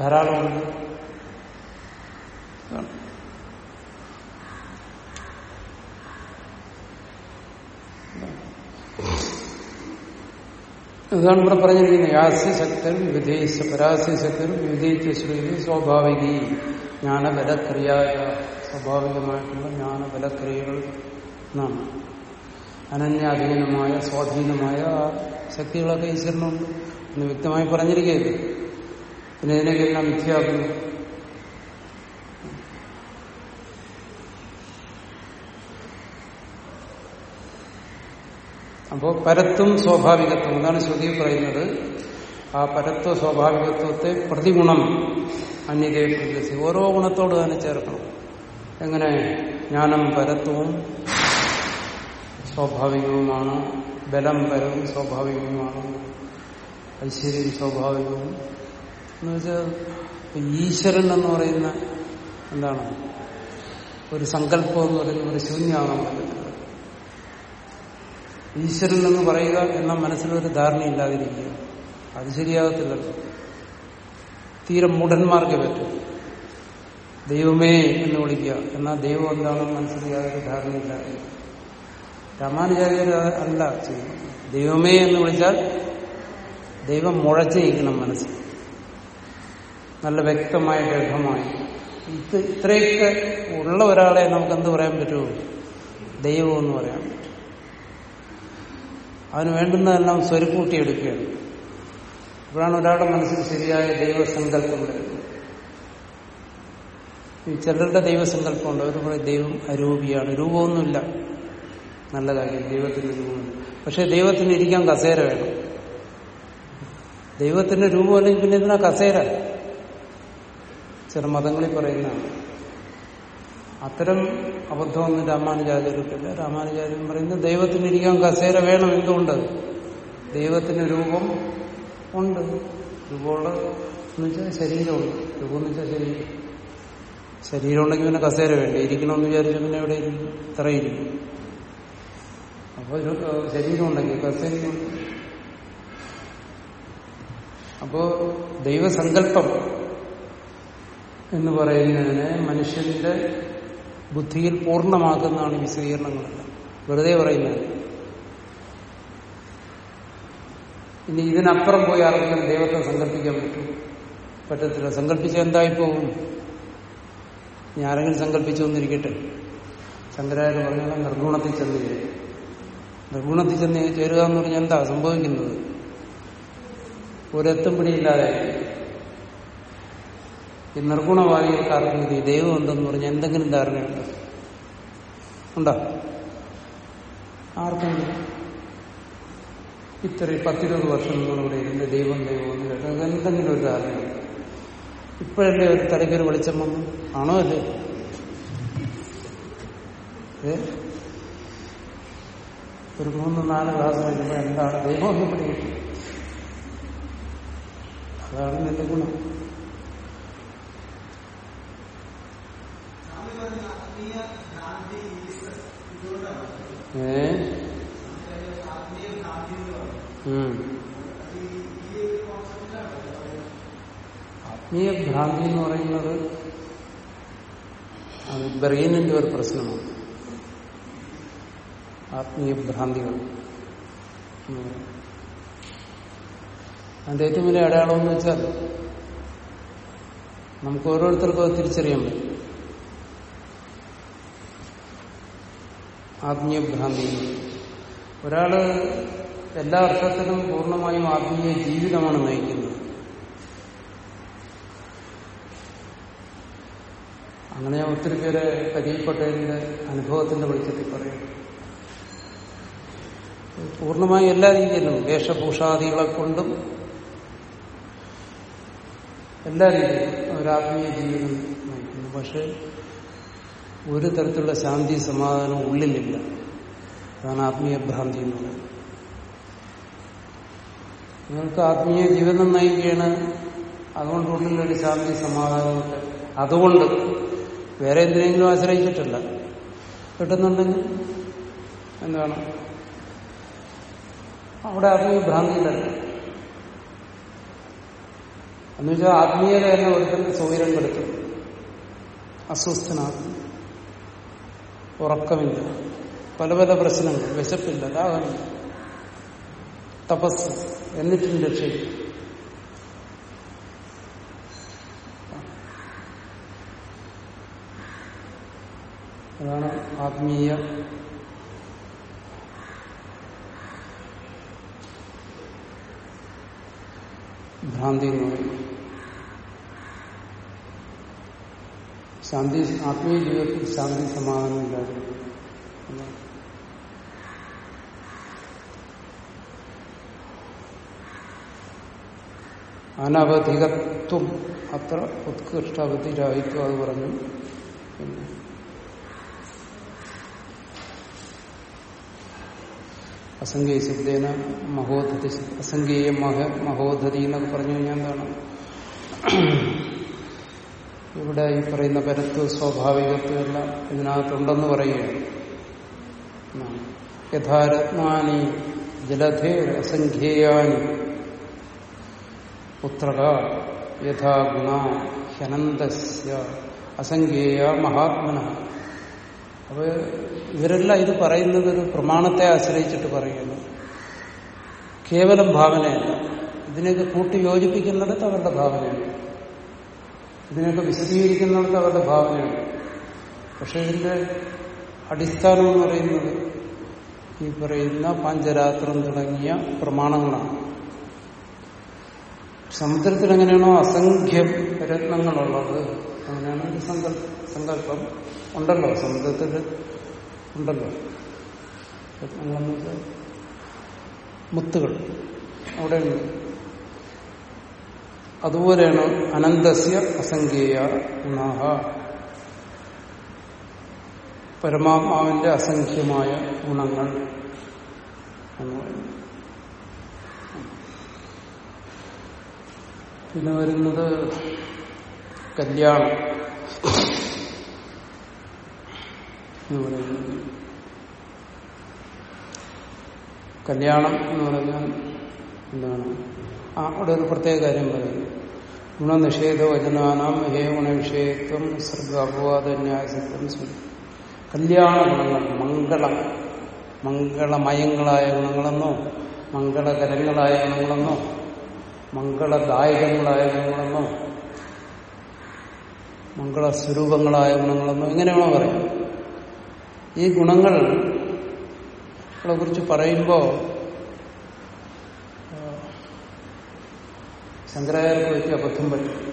Speaker 1: ധാരാളമുണ്ട്. ഇതാണ് ഇവിടെ പറഞ്ഞിരിക്കുന്നത്. യാസ്യ ശക്തരും വിധേയിച്ച പരാസ്യ ശക്തരും വിധേയിച്ച ശ്രീതി സ്വാഭാവികി ജ്ഞാനബലക്രിയായ സ്വാഭാവികമായിട്ടുള്ള ജ്ഞാനബലക്രിയകൾ എന്നാണ്. അനന്യാധീനമായ സ്വാധീനമായ ശക്തികളൊക്കെ ഈശ്വരനുണ്ട് എന്ന് വ്യക്തമായി പറഞ്ഞിരിക്കുകയല്ലേ പിന്നെ ഇതിനെല്ലാം മിഥ്യാക്കുന്നു അപ്പോൾ പരത്വം സ്വാഭാവികത്വം അതാണ് ശ്രുതി പറയുന്നത്. ആ പരത്വ സ്വാഭാവികത്വത്തെ പ്രതിഗുണം പ്രകൃതി ഓരോ ഗുണത്തോട് തന്നെ ചേർക്കണം. എങ്ങനെ? ജ്ഞാനം പരത്വവും സ്വാഭാവികവുമാണ് ബലം പരവും സ്വാഭാവികവുമാണ് ഐശ്വര്യം സ്വാഭാവികവും. എന്ന് വെച്ചാൽ ഈശ്വരൻ എന്ന് പറയുന്ന എന്താണ്? ഒരു സങ്കല്പം എന്ന് പറയുന്ന ഒരു ശൂന്യമാകാൻ പറ്റത്തില്ല ഈശ്വരൻ എന്ന് പറയുക എന്ന മനസ്സിലൊരു ധാരണയില്ലാതിരിക്കുക. അത് ശരിയാകത്തില്ലല്ലോ തീരെ മൂഢന്മാർക്ക് പറ്റും. ദൈവമേ എന്ന് വിളിക്കുക. എന്നാൽ ദൈവം എന്താണെന്ന് മനസ്സിൽ യാതൊരു ധാരണയില്ലാതെ? രാമാനുചാര്യർ അല്ല ചെയ്യുന്നത്. ദൈവമേ എന്ന് വിളിച്ചാൽ ദൈവം മുഴച്ചിരിക്കണം മനസ്സ്. നല്ല വ്യക്തമായ ദൃഢമായി. ഇത് ഇത്രയൊക്കെ ഉള്ള ഒരാളെ നമുക്ക് എന്ത് പറയാൻ പറ്റുമോ ദൈവം എന്ന് പറയാൻ പറ്റും. അതിന് വേണ്ടുന്നതെല്ലാം സ്വരുക്കൂട്ടിയെടുക്കുകയാണ് അപ്പോഴാണ് ഒരാളുടെ മനസ്സിൽ ശരിയായ ദൈവസങ്കല്പം വരുന്നത് ഈ ചിലരുടെ ദൈവസങ്കല്പമുണ്ട്. അവർ പറയും ദൈവം അരൂപിയാണ്. രൂപമൊന്നുമില്ല. നല്ല കാര്യം ദൈവത്തിന് രൂപമില്ല പക്ഷെ ദൈവത്തിന് ഇരിക്കാൻ കസേര വേണം. ദൈവത്തിന്റെ രൂപമല്ലെങ്കിൽ പിന്നെ ഇതിനാ കസേര? ചില മതങ്ങളിൽ പറയുന്നതാണ്. അത്തരം അബദ്ധമൊന്നും രാമാനുചാര്യർക്കില്ല രാമാനുചാര്യൻ പറയുന്നത് ദൈവത്തിന് ഇരിക്കാൻ കസേര വേണം എന്തുകൊണ്ട്? ദൈവത്തിന് രൂപം ഉണ്ട്. രൂപമുള്ള ശരീരമുണ്ട്. രൂപം എന്ന് വെച്ചാൽ ശരീരം. ശരീരം ഉണ്ടെങ്കിൽ പിന്നെ കസേര വേണ്ട? ഇരിക്കണമെന്ന് വിചാരിച്ചു പിന്നെ എവിടെ ഇരിക്കും? ഇത്ര ഇരിക്കും അപ്പൊ ഒരു ശരീരം ഉണ്ടെങ്കിൽ കസേരയുണ്ട് അപ്പോ ദൈവസങ്കല്പം എന്ന് പറയുന്നതിനെ മനുഷ്യന്റെ ബുദ്ധിയിൽ പൂർണമാക്കുന്നതാണ് വിശദീകരണങ്ങളെല്ലാം വെറുതെ പറയുന്നത്. ഇനി ഇതിനപ്പുറം പോയി ആർക്കും ദൈവത്തെ സങ്കല്പിക്കാൻ പറ്റും? പറ്റത്തില്ല. സങ്കല്പിച്ച എന്തായി പോകും ആരെങ്കിലും സങ്കല്പിച്ചു വന്നിരിക്കട്ടെ? ശങ്കരാചാര്യ പറഞ്ഞാൽ നിർഗുണത്തിൽ ചെന്ന് ചേരും. നിർഗുണത്തിൽ ചെന്ന് ചേരുക എന്ന് പറഞ്ഞാൽ എന്താ സംഭവിക്കുന്നത്? ഒരെത്തും പിടിയില്ലാതെ ഈ നിർഗുണവാദികൾക്ക് ആർക്കെങ്കിലും ദൈവം എന്തെന്ന് പറഞ്ഞാൽ എന്തെങ്കിലും ധാരണയുണ്ടോ ഉണ്ടോ? ആർക്കെങ്കിലും? ഇത്ര പത്തിരുപത് വർഷം നിങ്ങളിവിടെ ഇരുന്ന് ദൈവം ദൈവം എന്ന് കേട്ടത് എന്തെങ്കിലും ഒരു ധാരണയുണ്ട് ഇപ്പോഴല്ലേ ഒരു തലയ്ക്കൊരു വെളിച്ചം വന്നു? ആണോ അല്ലേ? ഒരു മൂന്ന് നാല് ക്ലാസ് കഴിയുമ്പോൾ എന്താണ്? ദൈവം ഒന്ന് പിടികിട്ടി അതാണ് എന്റെ ഗുണം. ഏ. ആത്മീയ ഭ്രാന്തി എന്ന് പറയുന്നത് അത് ബ്രെയിനിന്റെ ഒരു പ്രശ്നമാണ് ആത്മീയ ഭ്രാന്തികൾ. അതിന്റെ ഏറ്റവും വലിയ അടയാളം എന്ന് വെച്ചാൽ നമുക്ക് ഓരോരുത്തർക്കും അത് തിരിച്ചറിയാൻ പറ്റും ആത്മീയ ഭ്രാന്തി ഒരാൾ എല്ലാ അർത്ഥത്തിലും പൂർണമായും ആത്മീയ ജീവിതമാണ് നയിക്കുന്നത്. അങ്ങനെ ഞാൻ ഒത്തിരി പേരെ പരിചയപ്പെട്ടതിന്റെ അനുഭവത്തിന്റെ വെളിച്ചത്തിൽ പറയും. പൂർണമായും എല്ലാ രീതിയിലും വേഷഭൂഷാദികളെ കൊണ്ടും എല്ലാ രീതിയിലും അവരാത്മീയ ജീവിതം നയിക്കുന്നു. പക്ഷെ ഒരു തരത്തിലുള്ള ശാന്തി സമാധാനം ഉള്ളിലില്ല. അതാണ് ആത്മീയ ഭ്രാന്തി എന്ന് പറയുന്നത്. നിങ്ങൾക്ക് ആത്മീയ ജീവിതം നയിക്കുകയാണ്. അതുകൊണ്ട് ഉള്ളിലൊരു ശാന്തി സമാധാനമൊക്കെ അതുകൊണ്ട് വേറെ എന്തിനെങ്കിലും ആശ്രയിച്ചിട്ടില്ല. കിട്ടുന്നുണ്ടെങ്കിൽ എന്താണ്? അവിടെ ആത്മീയ ഭ്രാന്തിയിലല്ല എന്നുവെച്ചാൽ ആത്മീയത തന്നെ ഒരുത്തന്നെ സൗകര്യം കെടുത്തും അസ്വസ്ഥനാകും. ഉറക്കമില്ല. പല പല പ്രശ്നങ്ങൾ. വിശപ്പില്ല ദാഹമില്ല. തപസ് എന്നിട്ടും രക്ഷയില്ല. അതാണ് ആത്മീയ ഭ്രാന്തി എന്ന് പറയുന്നത്. ശാന്തി ആത്മീയ ജീവിതത്തിൽ ശാന്തി സമാധാനം ഇല്ലാതെ അനവധികത്വം അത്ര ഉത്കൃഷ്ടാവധിരായിത്വം അത് പറഞ്ഞു. പിന്നെ അസംഖ്യ ശബ്ദേന മഹോധതി അസംഖ്യേയ മഹ മഹോധതി എന്നൊക്കെ പറഞ്ഞു കഴിഞ്ഞാൽ എന്താണ്? ഇവിടെ ഈ പറയുന്ന പരത്വ സ്വാഭാവികത്വം എല്ലാം ഇതിനകത്തുണ്ടെന്ന് പറയുകയാണ്. യഥാരത്നാനി ജലധേ അസംഖ്യേയാനി. പുത്രക യഥാ ഗുണ ഹ്യനന്തസ്യ അസംഖ്യേയ മഹാത്മന. അപ്പൊ ഇവരെല്ലാം ഇത് പറയുന്നത് ഒരു പ്രമാണത്തെ ആശ്രയിച്ചിട്ട് പറയുന്നു. കേവലം ഭാവനയല്ല. ഇതിനൊക്കെ കൂട്ടി യോജിപ്പിക്കുന്നിടത്ത് അവരുടെ ഭാവനയാണ്. ഇതിനെയൊക്കെ വിശദീകരിക്കുന്നിടത്ത് അവരുടെ ഭാവനയാണ് പക്ഷെ ഇതിന്റെ അടിസ്ഥാനം എന്ന് പറയുന്നത് ഈ പറയുന്ന പഞ്ചരാത്രം തുടങ്ങിയ പ്രമാണങ്ങളാണ്. സമുദ്രത്തിൽ എങ്ങനെയാണോ അസംഖ്യം രത്നങ്ങളുള്ളത് അങ്ങനെയാണ് ഒരു സങ്കല്പം ഉണ്ടല്ലോ സമുദ്രത്തിൽ ഉണ്ടല്ലോ. രത്നങ്ങളെന്ന് വെച്ചാൽ മുത്തുകൾ. അവിടെയുണ്ട്. അതുപോലെയാണ് അനന്തസ്യ അസംഖ്യേയ ഗുണാഹ. പരമാത്മാവിന്റെ അസംഖ്യമായ ഗുണങ്ങൾ എന്ന് പറയുന്നു പിന്നെ വരുന്നത് കല്യാണം എന്ന് പറയുന്നത്. കല്യാണം എന്ന് പറഞ്ഞാൽ എന്താണ്? അവിടെ ഒരു പ്രത്യേക കാര്യം പറയുന്നു ഗുണനിഷേധ വചനാനാം ഹേ ഗുണവിഷയത്വം സർഗ അപവാദ ന്യായസത്വം കല്യാണ ഗുണങ്ങൾ മംഗളം മംഗളമയങ്ങളായ ഗുണങ്ങളെന്നോ മംഗളകരങ്ങളായ ഗുണങ്ങളെന്നോ മംഗളദായകങ്ങളായ ഗുണങ്ങളെന്നോ മംഗളസ്വരൂപങ്ങളായ ഗുണങ്ങളെന്നോ ഇങ്ങനെയാണോ പറയുന്നത്. ഈ ഗുണങ്ങളെ കുറിച്ച് പറയുമ്പോൾ ശങ്കരാചാര്യർക്ക് വെച്ച് അബദ്ധം പറ്റും.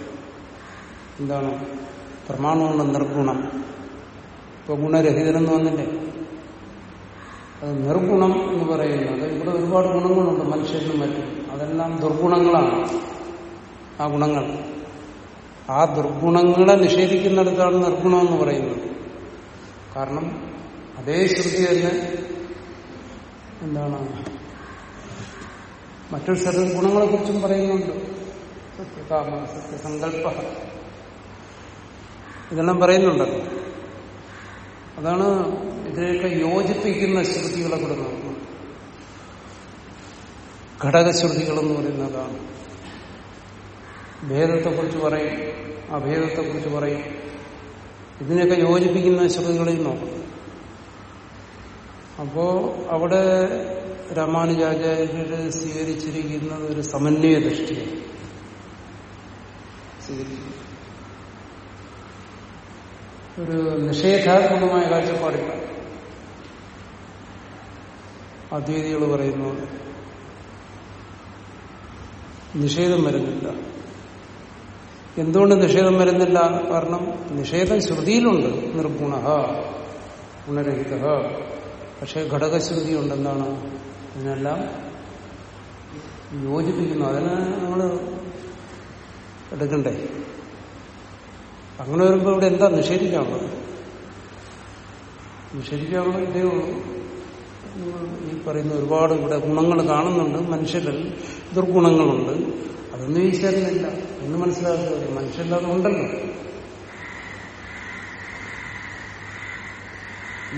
Speaker 1: എന്താണ്? പ്രമാണമുണ്ട് നിർഗുണം. ഇപ്പൊ ഗുണരഹിതനെന്ന് വന്നില്ലേ? അത് നിർഗുണം എന്ന് പറയുന്നത് ഇവിടെ ഒരുപാട് ഗുണങ്ങളുണ്ട് മനുഷ്യരിലും മറ്റും. അതെല്ലാം ദുർഗുണങ്ങളാണ്. ആ ഗുണങ്ങൾ. ആ ദുർഗുണങ്ങളെ നിഷേധിക്കുന്നിടത്താണ് നിർഗുണം എന്ന് പറയുന്നത്. കാരണം അതേ ശ്രുതി തന്നെ എന്താണ്? മറ്റൊരു സ്ഥലത്ത് ഗുണങ്ങളെ കുറിച്ചും പറയുന്നുണ്ട്. സത്യസങ്കല്പ ഇതെല്ലാം പറയുന്നുണ്ടല്ലോ അതാണ് ഇതിനെയൊക്കെ യോജിപ്പിക്കുന്ന ശ്രുതികളെ കൂടെ നോക്കുന്നത് ഘടകശ്രുതികളെന്ന് പറയുന്നതാണ്. ഭേദത്തെക്കുറിച്ച് പറയും അഭേദത്തെക്കുറിച്ച് പറയും. ഇതിനെയൊക്കെ യോജിപ്പിക്കുന്ന ശ്രുതികളിൽ നോക്കണം അപ്പോ അവിടെ രാമാനുജാചാര്യര് സ്വീകരിച്ചിരിക്കുന്നത് ഒരു സമന്വയ ദൃഷ്ടിയാണ്. സ്വീകരിച്ചിരിക്കുന്നത് ഒരു നിഷേധാത്മകമായ കാഴ്ചപ്പാടില്ല. അദ്വൈതികൾ പറയുന്നു നിഷേധം വരുന്നില്ല. എന്തുകൊണ്ട് നിഷേധം വരുന്നില്ല? കാരണം നിഷേധം ശ്രുതിയിലുണ്ട്. നിർഗുണ ഗുണരഹിത. പക്ഷെ ഘടകശ്രുതി ഉണ്ടെന്നാണ് ഇതിനെല്ലാം യോജിപ്പിക്കുന്നു. അതിനെ നമ്മൾ എടുക്കണ്ടേ? അങ്ങനെ വരുമ്പോൾ ഇവിടെ എന്താ നിഷേധിക്കാനുള്ളത് നിഷേധിക്കാനുള്ള ഇതേ ഈ പറയുന്ന ഒരുപാട് ഇവിടെ ഗുണങ്ങൾ കാണുന്നുണ്ട്. മനുഷ്യരിൽ ദുർഗുണങ്ങളുണ്ട്. അതൊന്നും ഈശ്വരനില്ല എന്ന് മനസ്സിലാക്കുക മനുഷ്യരില്ലാതെ ഉണ്ടല്ലോ.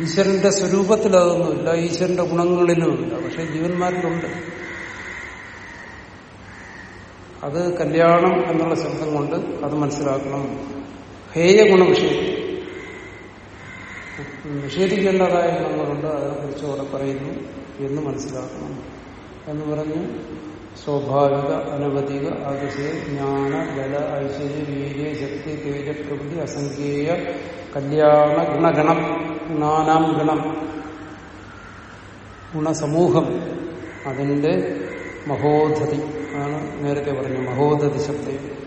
Speaker 1: ഈശ്വരന്റെ സ്വരൂപത്തിൽ അതൊന്നുമില്ല ഈശ്വരന്റെ ഗുണങ്ങളിലുമില്ല. പക്ഷെ ജീവന്മാരിലുണ്ട്. അത് കല്യാണം എന്നുള്ള ശബ്ദം കൊണ്ട് അത് മനസ്സിലാക്കണം. ഹേയ ഗുണവിഷയം നിഷേധിക്കേണ്ടതായ ഗുണങ്ങളുണ്ട് അതിനെക്കുറിച്ച് അവിടെ പറയുന്നു എന്ന് മനസ്സിലാക്കണം. എന്ന് പറഞ്ഞ് സ്വാഭാവിക അനവധിക അതിശയ ജ്ഞാന ബല ഐശ്വര്യ വീര്യ ശക്തി തേജ പ്രകൃതി അസംഖ്യേയ കല്യാണ ഗുണഗണം നാനാം ഗണം ഗുണസമൂഹം അതിന്റെ മഹോധതി. അതാണ് നേരത്തെ പറഞ്ഞു മഹോദതി ശബ്ദം.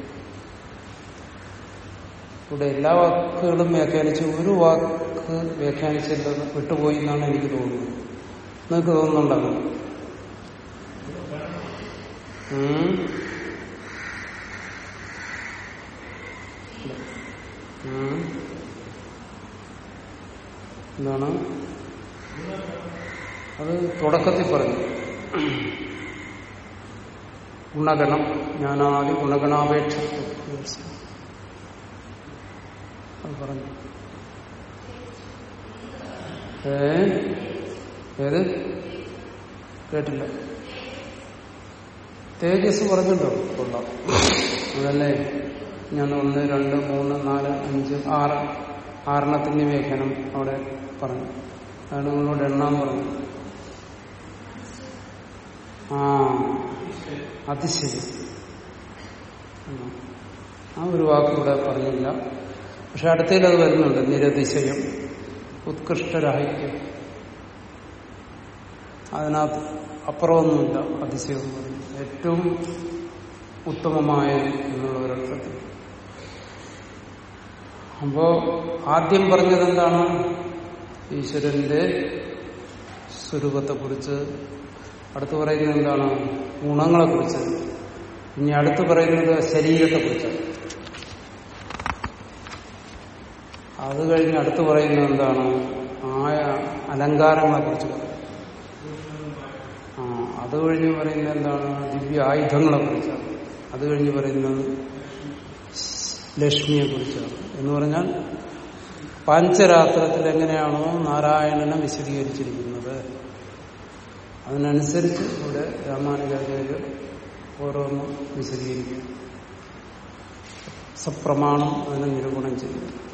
Speaker 1: ഇവിടെ എല്ലാ വാക്കുകളും വ്യാഖ്യാനിച്ച് ഒരു വാക്ക് വ്യാഖ്യാനിച്ചില്ലെന്ന് വിട്ടുപോയി എന്നാണ് എനിക്ക് തോന്നുന്നത്. നിങ്ങൾക്ക് തോന്നുന്നുണ്ടാകും. എന്താണ്? അത് തുടക്കത്തിൽ പറഞ്ഞു. ഗുണഗണം ജ്ഞാനാദി ഗുണഗണാപേക്ഷ. പറഞ്ഞു. ഏത്? കേട്ടില്ല. തേജസ് പറഞ്ഞല്ലോ കൊള്ളാം. അതല്ലേ? ഞാൻ ഒന്ന് രണ്ട് മൂന്ന് നാല് അഞ്ച് ആറ് ആറെണ്ണത്തിന്റെ വ്യാഖ്യാനം അവിടെ പറഞ്ഞു. അതാണ് നിങ്ങളോട് എണ്ണാൻ പറഞ്ഞു. ആ അതിശയം. ആ ഒരു വാക്ക് ഇവിടെ പറഞ്ഞില്ല. പക്ഷെ അടുത്തതിൽ അത് വരുന്നുണ്ട്. നിരതിശയം ഉത്കൃഷ്ടരാഹിത്യം. അതിനകത്ത് അപ്പുറമൊന്നുമില്ല അതിശയം ഏറ്റവും ഉത്തമമായ എന്നുള്ള ഒരർത്ഥത്തിൽ. അപ്പോ ആദ്യം പറഞ്ഞത് എന്താണ്? ഈശ്വരന്റെ സ്വരൂപത്തെക്കുറിച്ച്. അടുത്ത് പറയുന്നത് എന്താണ്? ഗുണങ്ങളെക്കുറിച്ച് ഇനി അടുത്ത് പറയുന്നത് ശരീരത്തെക്കുറിച്ചാണ്. അത് കഴിഞ്ഞ് അടുത്ത് പറയുന്നത് എന്താണ്? ആയ അലങ്കാരങ്ങളെ കുറിച്ച് ആ അത് കഴിഞ്ഞ് പറയുന്നത് എന്താണ്? ദിവ്യ ആയുധങ്ങളെ കുറിച്ചാണ് അത് കഴിഞ്ഞ് പറയുന്നത് ലക്ഷ്മിയെ കുറിച്ചാണ് എന്ന് പറഞ്ഞാൽ പഞ്ചരാത്രത്തിൽ എങ്ങനെയാണോ നാരായണനെ വിശദീകരിച്ചിരിക്കുന്നത്. അതിനനുസരിച്ച് ഇവിടെ രാമാനുജാചാര്യർ ഓരോന്നും വിശദീകരിക്കും. സപ്രമാണം അതിനെ നിരൂപണം ചെയ്യും.